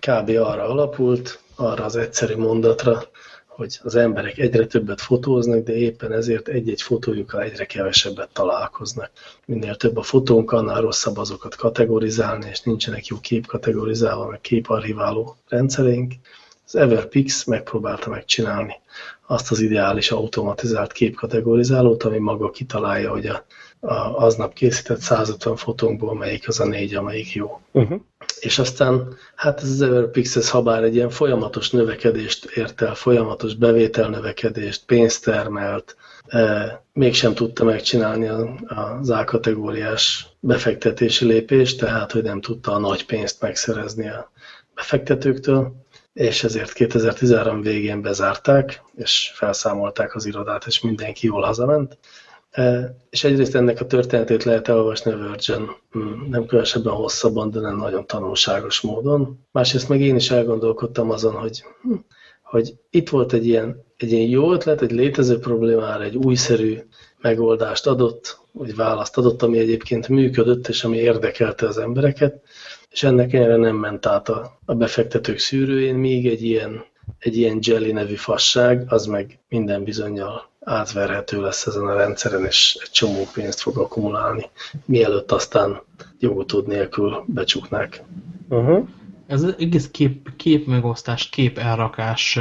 kb. arra alapult, arra az egyszerű mondatra, hogy az emberek egyre többet fotóznak, de éppen ezért egy-egy fotójukkal egyre kevesebbet találkoznak. Minél több a fotónk, annál rosszabb azokat kategorizálni, és nincsenek jó képkategorizálva, meg képarchiváló rendszerénk. Az Everpix megpróbálta megcsinálni azt az ideális automatizált képkategorizálót, ami maga kitalálja, hogy a a, aznap készített 150 fotónkból melyik az a négy, amelyik jó. Uh-huh. És aztán, hát ez az Everpixel habár egy ilyen folyamatos növekedést ért el, folyamatos bevételnövekedést, pénzt termelt, e, mégsem tudta megcsinálni az A-kategóriás befektetési lépést, tehát, hogy nem tudta a nagy pénzt megszerezni a befektetőktől, és ezért 2013 végén bezárták, és felszámolták az irodát, és mindenki jól hazament. És egyrészt ennek a történetét lehet elolvasni a Virgin, hmm, nem különösebben hosszabban, de nem nagyon tanulságos módon. Másrészt meg én is elgondolkodtam azon, hogy, hm, hogy itt volt egy ilyen, egy ilyen jó ötlet, egy létező problémára egy újszerű megoldást adott, vagy választ adott, ami egyébként működött, és ami érdekelte az embereket, és ennek ennyire nem ment át a, a befektetők szűrőjén, míg egy ilyen, egy ilyen jelly nevű fasság, az meg minden bizonyal átverhető lesz ezen a rendszeren, és egy csomó pénzt fog akkumulálni, mielőtt aztán jogutód nélkül becsuknák. Uh -huh. Ez egész kép, kép megosztás, kép elrakás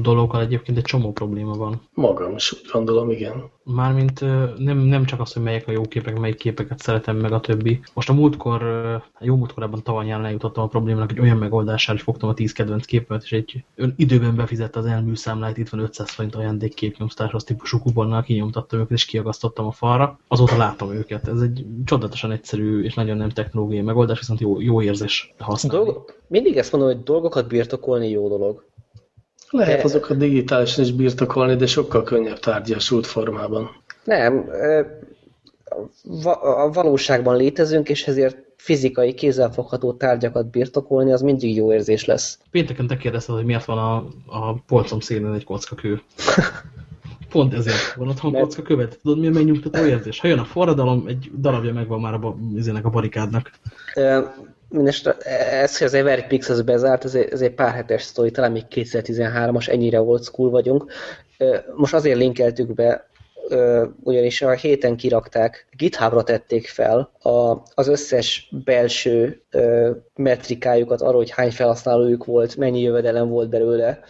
dologgal egyébként egy csomó probléma van. Magam is úgy gondolom, igen. Mármint nem, nem csak az, hogy melyek a jó képek, melyik képeket szeretem, meg a többi. Most a múltkor, jó múltkorában tavaly nyáron eljutottam a problémának, hogy olyan megoldására, hogy fogtam a 10 kedvenc képemet, és egy ön időben befizette az elműszámláit, itt van 500 forint ajándék képnyomsztáshoz típusú kuponnal kinyomtattam őket, és kiagasztottam a falra. Azóta láttam őket. Ez egy csodálatosan egyszerű és nagyon nem technológiai megoldás, viszont jó, jó érzés használni. Dolg, mindig ezt mondom, hogy dolgokat birtokolni jó dolog. Lehet de... azokat digitálisan is birtokolni, de sokkal könnyebb tárgyasult formában. Nem, a valóságban létezünk, és ezért fizikai, kézzelfogható tárgyakat birtokolni, az mindig jó érzés lesz. Pénteken te kérdezted, hogy miért van a, a polcom szélén egy kockakő. Pont ezért van otthon Mert... kocka követ. Tudod, mi a megnyugtató érzés? Ha jön a forradalom, egy darabja megvan már a, a barikádnak. Mindenesetre ez, hogy az Everpix az bezárt, ez ez egy pár hetes sztori, talán még 2013-as, ennyire old school vagyunk. Most azért linkeltük be, ugyanis a héten kirakták, GitHubra tették fel a, az összes belső metrikájukat arról, hogy hány felhasználójuk volt, mennyi jövedelem volt belőle,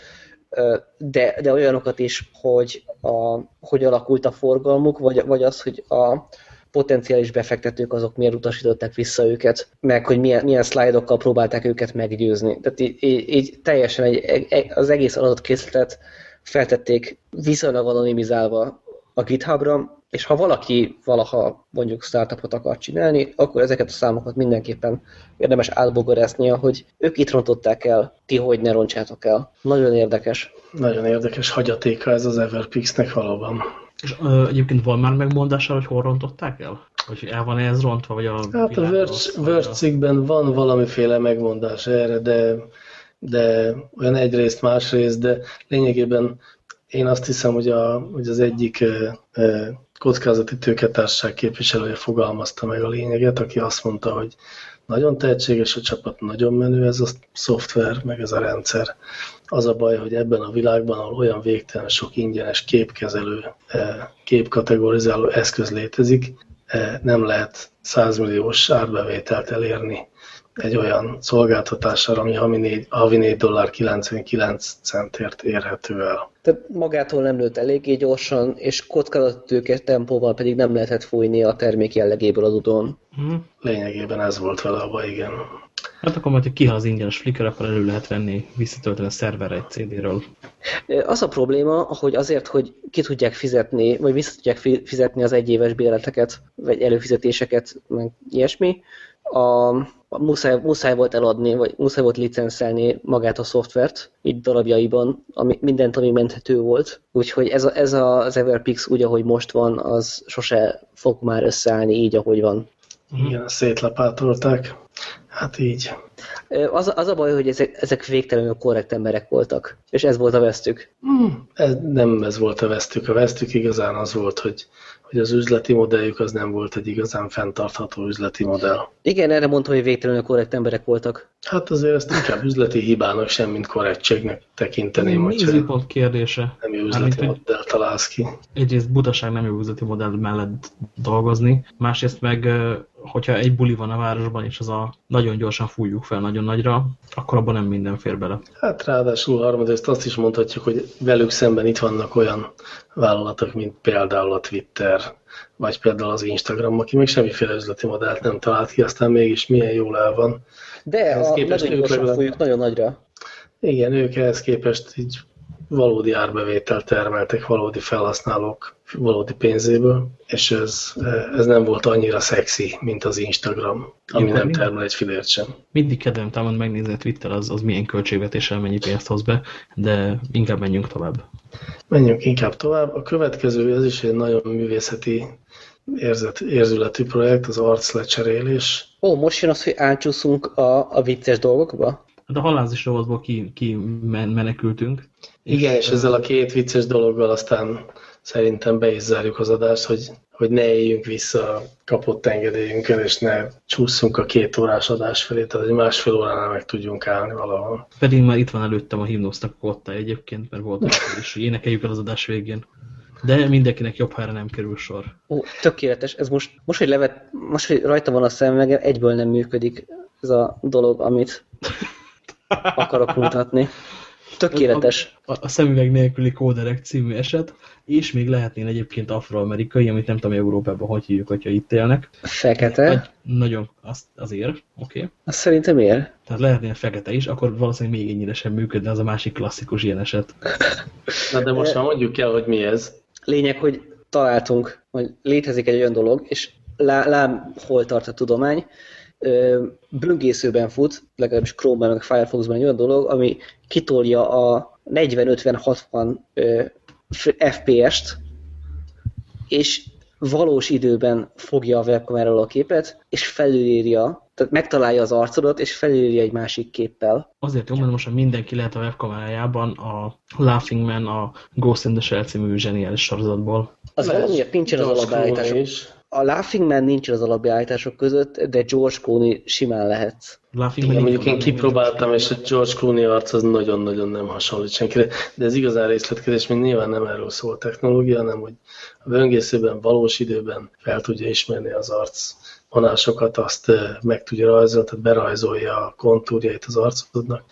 de, de olyanokat is, hogy, a, hogy alakult a forgalmuk, vagy, vagy az, hogy a, potenciális befektetők azok miért utasították vissza őket, meg hogy milyen, milyen szlájdokkal próbálták őket meggyőzni. Tehát így, így, így teljesen egy, egy, az egész adatkészletet feltették viszonylag anonimizálva a GitHubra, és ha valaki valaha mondjuk startupot akar csinálni, akkor ezeket a számokat mindenképpen érdemes átbogaráznia, hogy ők itt rontották el, ti hogy ne roncsátok el. Nagyon érdekes. Nagyon érdekes hagyatéka ez az Everpixnek valóban. És ö, egyébként van már megmondása, hogy hol rontották el? Hogy el van -e ez rontva? Vagy a hát a Verge cikkben van valamiféle megmondás erre, de, de olyan egyrészt, másrészt, de lényegében én azt hiszem, hogy, a, hogy az egyik kockázati tőketársaság képviselője fogalmazta meg a lényeget, aki azt mondta, hogy nagyon tehetséges a csapat, nagyon menő ez a szoftver, meg ez a rendszer. Az a baj, hogy ebben a világban, ahol olyan végtelen sok ingyenes képkezelő, képkategorizáló eszköz létezik, nem lehet 100 milliós árbevételt elérni egy olyan szolgáltatással, ami havi 4 dollár 99 centért érhető el. Tehát magától nem nőtt eléggé gyorsan, és kockázatőket tempóval pedig nem lehetett fújni a termék jellegéből az udon. Lényegében ez volt vele a baj, igen. Hát akkor majd, hogy kihal az ingyenes Flickr, akkor elő lehet venni, visszatölteni a szerverre egy CD-ről. Az a probléma, hogy azért, hogy ki tudják fizetni, vagy vissza tudják fizetni az egyéves béleteket, vagy előfizetéseket, meg ilyesmi, a, a muszáj, muszáj volt eladni, vagy muszáj volt licenszelni magát a szoftvert, így darabjaiban, ami, mindent, ami menthető volt. Úgyhogy ez, a, ez a, az Everpix úgy, ahogy most van, az sose fog már összeállni így, ahogy van. Igen, szétlapátolták. Hát így. Az, az a baj, hogy ezek, ezek végtelenül korrekt emberek voltak, és ez volt a vesztük. Hmm, ez, nem ez volt a vesztük. A vesztük igazán az volt, hogy hogy az üzleti modelljük az nem volt egy igazán fenntartható üzleti modell. Igen, erre mondta, hogy végtelenül korrekt emberek voltak. Hát azért ezt inkább üzleti hibának, sem mint korrektségnek tekinteném. Nézőpont kérdése. Nem jó üzleti hát, modell találsz ki. Egyrészt butaság nem jó üzleti modell mellett dolgozni, másrészt meg hogyha egy buli van a városban, és az a nagyon gyorsan fújjuk fel nagyon nagyra, akkor abban nem minden fér bele. Hát ráadásul harmadrészt azt is mondhatjuk, hogy velük szemben itt vannak olyan vállalatok, mint például a Twitter, vagy például az Instagram, aki még semmiféle üzleti modellt nem talált ki, aztán mégis milyen jól el van. De ehhez a képest nagyon gyorsan legalább... nagyon nagyra. Igen, ők ehhez képest így valódi árbevételt termeltek valódi felhasználók valódi pénzéből, és ez, ez nem volt annyira szexi, mint az Instagram, ami Jó, nem termel egy filért sem. Mindig kedvem támad megnézni a Twitter, az, az milyen költségvetéssel mennyi pénzt hoz be, de inkább menjünk tovább. Menjünk inkább tovább. A következő, ez is egy nagyon művészeti érzet, érzületű projekt, az arclecserélés. Ó, most jön az, hogy átcsúszunk a, a vicces dolgokba? Hát a halázis rovatból ki, ki men menekültünk. Igen, és, és ezzel a két vicces dologgal aztán szerintem be is zárjuk az adást, hogy, hogy ne éljünk vissza a kapott engedélyünkkel, és ne csúszunk a két órás adás felé, tehát egy másfél óránál meg tudjunk állni valahol. Pedig már itt van előttem a himnusznak kotta egyébként, mert volt is, hogy énekeljük el az adás végén. De mindenkinek jobb, ha erre nem kerül sor. Ó, tökéletes. Ez most, most hogy levet, most, hogy rajta van a szemem, egyből nem működik ez a dolog, amit akarok mutatni. Tökéletes. A, a, a szemüveg nélküli kóderek című eset, és még lehetnél egyébként afroamerikai, amit nem tudom, Európában hogy hívjuk, hogyha itt élnek. Fekete. Nagy, nagyon az, azért, oké. Okay. Azt szerintem ér. Tehát lehetnél fekete is, akkor valószínűleg még ennyire sem működne, az a másik klasszikus ilyen eset. Na de most már mondjuk el, hogy mi ez. Lényeg, hogy találtunk, hogy létezik egy olyan dolog, és lá, lám, hol tart a tudomány, böngészőben fut, legalábbis Chrome-ban, meg Firefox-ban egy olyan dolog, ami kitolja a 40-50-60 FPS-t, és valós időben fogja a webkameráról a képet, és felülírja, tehát megtalálja az arcodat, és felülírja egy másik képpel. Azért jó, mert most mindenki lehet a webkamerájában a Laughing Man, a Ghost in the Shell című zseniális sorozatból. Az valamiért nincsen az alapállítások. A Laughing Man nincsen az alapbeállítások között, de George Clooney simán lehet. Laughing Man mondjuk én kipróbáltam, és a George Clooney arc az nagyon-nagyon nem hasonlít senkire, de ez igazán részletkedés, még nyilván nem erről szól a technológia, hanem hogy a böngészőben valós időben fel tudja ismerni az arc vonásokat, azt meg tudja rajzolni, tehát berajzolja a kontúrjait az arcodnak,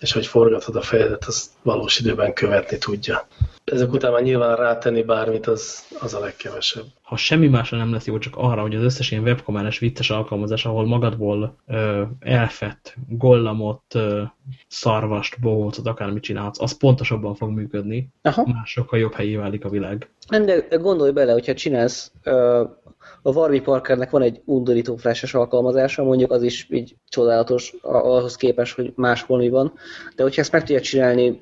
és hogy forgatod a fejedet, az valós időben követni tudja. Ezek után már nyilván rátenni bármit, az, az a legkevesebb. Ha semmi másra nem lesz jó, csak arra, hogy az összes ilyen webkamerás vicces alkalmazás, ahol magadból ö, elfett, gollamot, ö, szarvast, bohócot, akármit csinálsz, az pontosabban fog működni. Aha. Más sokkal jobb helyé válik a világ. Nem, de gondolj bele, hogyha csinálsz ö, a Warby Parkernek van egy undorító flashes alkalmazása, mondjuk az is így csodálatos ahhoz képest, hogy máshol mi van. De hogyha ezt meg tudja csinálni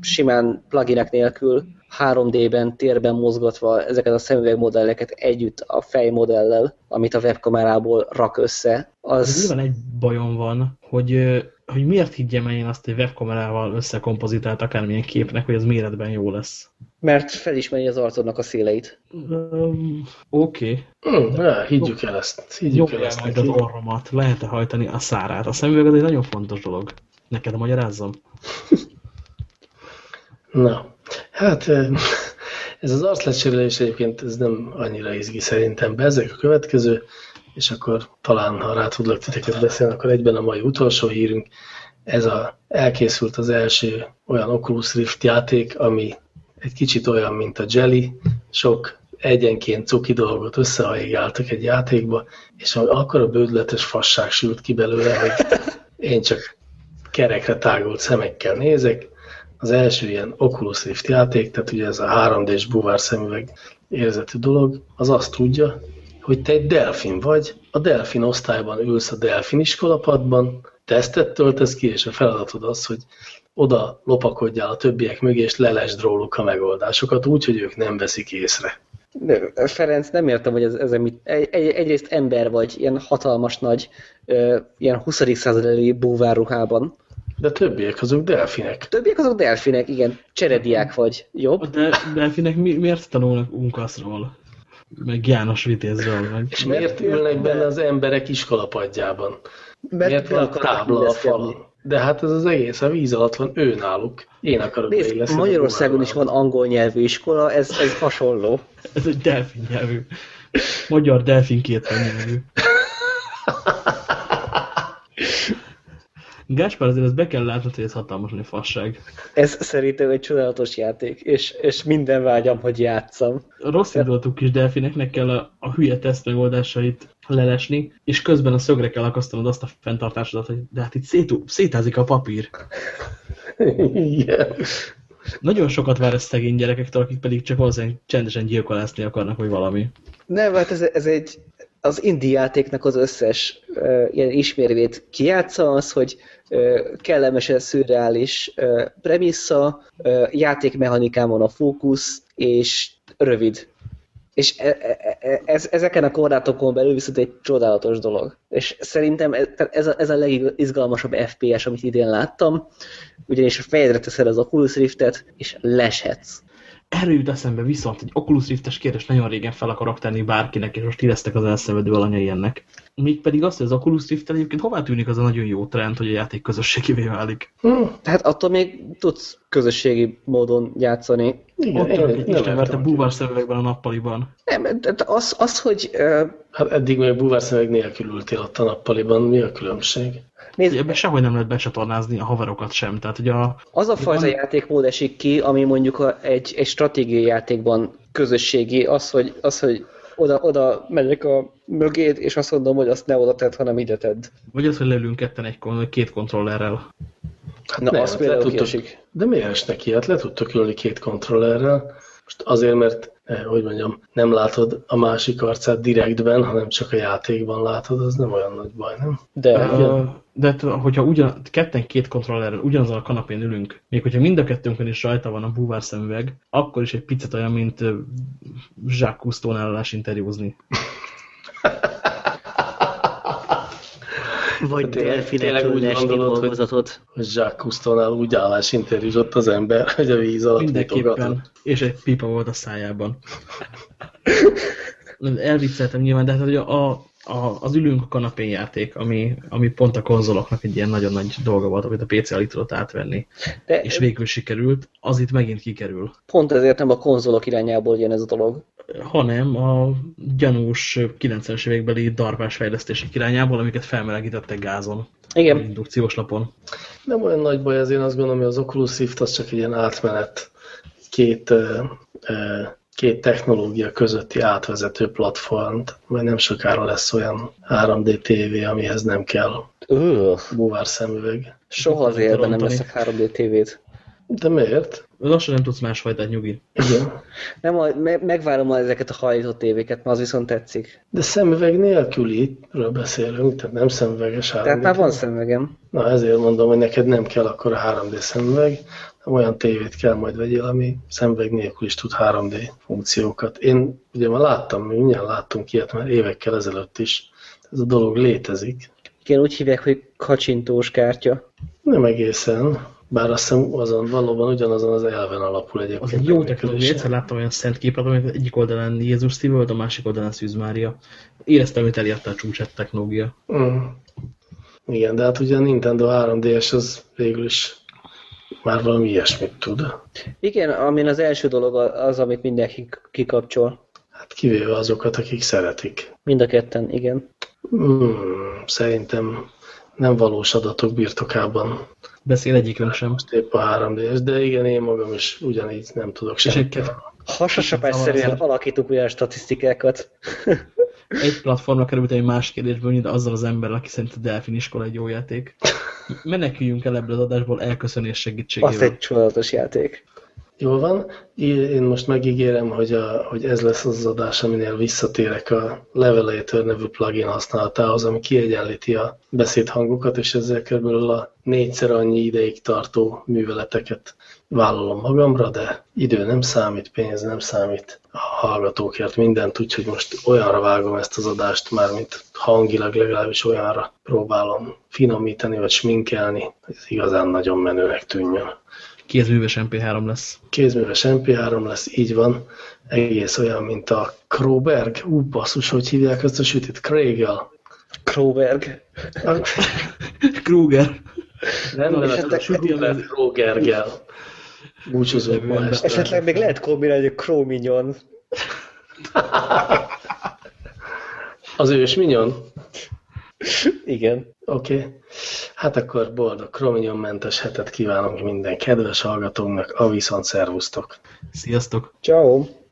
simán pluginek nélkül, 3D-ben, térben mozgatva ezeket a szemüvegmodelleket együtt a fejmodellel, amit a webkamerából rak össze. Az... Nyilván egy bajom van, hogy, hogy miért higgyem én azt, hogy webkamerával összekompozitált akármilyen képnek, hogy az méretben jó lesz. Mert felismeri az arcodnak a széleit. Um, Oké. Okay. Hmm, ja, higgyük el ezt. Higgyük el ezt az orromat. Lehet-e hajtani a szárát? A szemüveg az egy nagyon fontos dolog. Neked magyarázzam? Na, hát ez az arclecserélés egyébként ez nem annyira izgi szerintem be. Ezek a következő, és akkor talán, ha rá tudlak titeket beszélni, akkor egyben a mai utolsó hírünk. Ez a, elkészült az első olyan Oculus Rift játék, ami egy kicsit olyan, mint a Jelly, sok egyenként cuki dolgot összehaigáltak egy játékba, és akkor a bődletes fasság sült ki belőle, hogy én csak kerekre tágult szemekkel nézek. Az első ilyen Oculus Rift játék, tehát ugye ez a 3D-s buvár szemüveg érzetű dolog, az azt tudja, hogy te egy delfin vagy, a delfin osztályban ülsz a delfin iskolapadban, tesztet töltesz ki, és a feladatod az, hogy oda lopakodjál a többiek mögé, és lelesd róluk a megoldásokat úgy, hogy ők nem veszik észre. Ferenc, nem értem, hogy ez, ez mit. Egy, egy, egyrészt ember vagy, ilyen hatalmas nagy, ilyen 20. századi búvárruhában. De többiek azok delfinek. Többiek azok delfinek, igen. Cserediák vagy. Jobb? De delfinek mi, miért tanulnak unkaszról? Meg János Vitézről? Meg... És miért ülnek benne az emberek iskolapadjában? Mert miért van tábla a falon? De hát ez az egész, a víz alatt van ő náluk. Én akarok Nézd, Magyarországon is van angol nyelvű iskola, ez, ez hasonló. ez egy delfin nyelvű. Magyar delfin két nyelvű. Gáspár, azért ezt be kell látni, hogy ez hatalmas nagy fasság. Ez szerintem egy csodálatos játék, és, és minden vágyam, hogy játszam. Rossz indulatú kis delfineknek kell a, a hülye teszt megoldásait lelesni, és közben a szögre kell akasztanod azt a fenntartásodat, hogy de hát itt szétú, szétázik a papír. Igen. Nagyon sokat vár ez szegény gyerekektől, akik pedig csak valószínűleg csendesen gyilkolászni akarnak, vagy valami. Nem, hát ez, ez egy, az indie játéknak az összes uh, ilyen ismérvét kijátsza az, hogy uh, kellemesen szürreális uh, premissza, uh, játékmechanikán van a fókusz, és rövid. És e, e, e, ez, ezeken a korlátokon belül viszont egy csodálatos dolog. És szerintem ez a, ez a legizgalmasabb FPS, amit idén láttam, ugyanis fejedre teszed az Oculus Riftet, és leshetsz. Erről jut eszembe viszont egy Oculus Riftes kérdés nagyon régen fel akarok tenni bárkinek, és most ti lesztek az elszenvedő alanyai ennek. Még pedig azt, hogy az Oculus rift egyébként hová tűnik az a nagyon jó trend, hogy a játék közösségivé válik. Hm, tehát attól még tudsz közösségi módon játszani. Igen, Ott egy Isten verte búvár szemüvegben a nappaliban. Nem, de az, az hogy... Uh... Hát eddig még búvár szemüveg nélkül ültél ott a nappaliban, mi a különbség? Nézd, ebben sehogy nem lehet becsatornázni a haverokat sem. Tehát, hogy a, az a fajta van... játékmód esik ki, ami mondjuk a, egy, egy stratégiai játékban közösségi, az, hogy, az, hogy oda, oda megyek a mögéd, és azt mondom, hogy azt ne oda tedd, hanem ide tedd. Vagy az, hogy leülünk ketten egy, két kontrollerrel. Hát Na, nem, azt például tudtok, De miért esnek ilyet? Le tudtok ülni két kontrollerrel. Most azért, mert, eh, hogy mondjam, nem látod a másik arcát direktben, hanem csak a játékban látod, az nem olyan nagy baj, nem? De, uh, de hogyha ugyan, ketten két kontrollerrel ugyanazon a kanapén ülünk, még hogyha mind a kettőnkön is rajta van a búvár szemüveg, akkor is egy picit olyan, mint Jacques Cousteau interjúzni. Vagy delfinek lesni dolgozatot. Hogy Jacques Cousteau-nál úgy állásinterjúzott az ember, hogy a víz alatt Mindenképpen. És egy pipa volt a szájában. Elvicceltem nyilván, de hát hogy a, a, az ülünk a kanapén játék, ami, ami pont a konzoloknak egy ilyen nagyon nagy dolga volt, amit a PC alig tudott átvenni. De, és végül sikerült, az itt megint kikerül. Pont ezért nem a konzolok irányából jön ez a dolog. Hanem a gyanús 90-es évekbeli darvás fejlesztések irányából, amiket felmelegítettek gázon. Igen. Indukciós lapon. Nem olyan nagy baj, azért azt gondolom, hogy az Oculus Rift az csak egy ilyen átmenet. Két uh, uh, két technológia közötti átvezető platform, majd nem sokára lesz olyan 3D TV, amihez nem kell búvár szemüveg. Soha az életben nem leszek 3D TV-t. De miért? Lassan nem tudsz másfajtát nyugi. Igen. Nem, me megvárom ezeket a hajlított tévéket, mert az viszont tetszik. De szemüveg nélküliről beszélünk, tehát nem szemüveges 3D. Tehát már van szemüvegem. Na ezért mondom, hogy neked nem kell akkor a 3D szemüveg, olyan tévét kell majd vegyél, ami szemüveg nélkül is tud 3D funkciókat. Én ugye már láttam, mi mindjárt láttunk ilyet már évekkel ezelőtt is. Ez a dolog létezik. Igen, úgy hívják, hogy kacsintós kártya. Nem egészen. Bár azt hiszem azon valóban ugyanazon az elven alapul egyébként. Az egy jó technológia. Egyszer láttam olyan szent képet, amit egyik oldalán Jézus volt, a másik oldalán Szűz Mária. Éreztem, hogy elérte a csúcsát technológia. Mm. Igen, de hát ugye a Nintendo 3DS az végül is már valami ilyesmit tud. Igen, amin az első dolog az, amit mindenki kikapcsol. Hát kivéve azokat, akik szeretik. Mind a ketten, igen. Hmm, szerintem nem valós adatok birtokában. Beszél egyikünk sem. Most épp a 3 d de igen, én magam is ugyanígy nem tudok semmit. Hasasapásszerűen alakítunk olyan statisztikákat. egy platformra került egy más kérdésből, de azzal az ember, aki szerint a Delfin iskola egy jó játék. Meneküljünk el ebből az adásból elköszönés segítségével. Az egy csodálatos játék. Jól van. Én most megígérem, hogy, a, hogy ez lesz az adás, aminél visszatérek a Levelator nevű plugin használatához, ami kiegyenlíti a beszédhangokat, és ezzel körülbelül a négyszer annyi ideig tartó műveleteket vállalom magamra, de idő nem számít, pénz nem számít, a hallgatókért mindent, úgyhogy most olyanra vágom ezt az adást már, mint hangilag legalábbis olyanra próbálom finomítani vagy sminkelni, hogy ez igazán nagyon menőnek tűnjön. Kézműves MP3 lesz. Kézműves MP3 lesz, így van. Egész olyan, mint a Kroberg. Ú, basszus, hogy hívják ezt a sütit? Kregel. Kroberg. Kruger. Nem, nem, a sütit Krogergel. Este. Esetleg még lehet kombinálni egy Chrominyon. Az ős minyon? Igen. Oké. Okay. Hát akkor boldog Chrominyon-mentes hetet kívánok minden kedves hallgatónknak, a viszont szervusztok. Sziasztok! Ciao.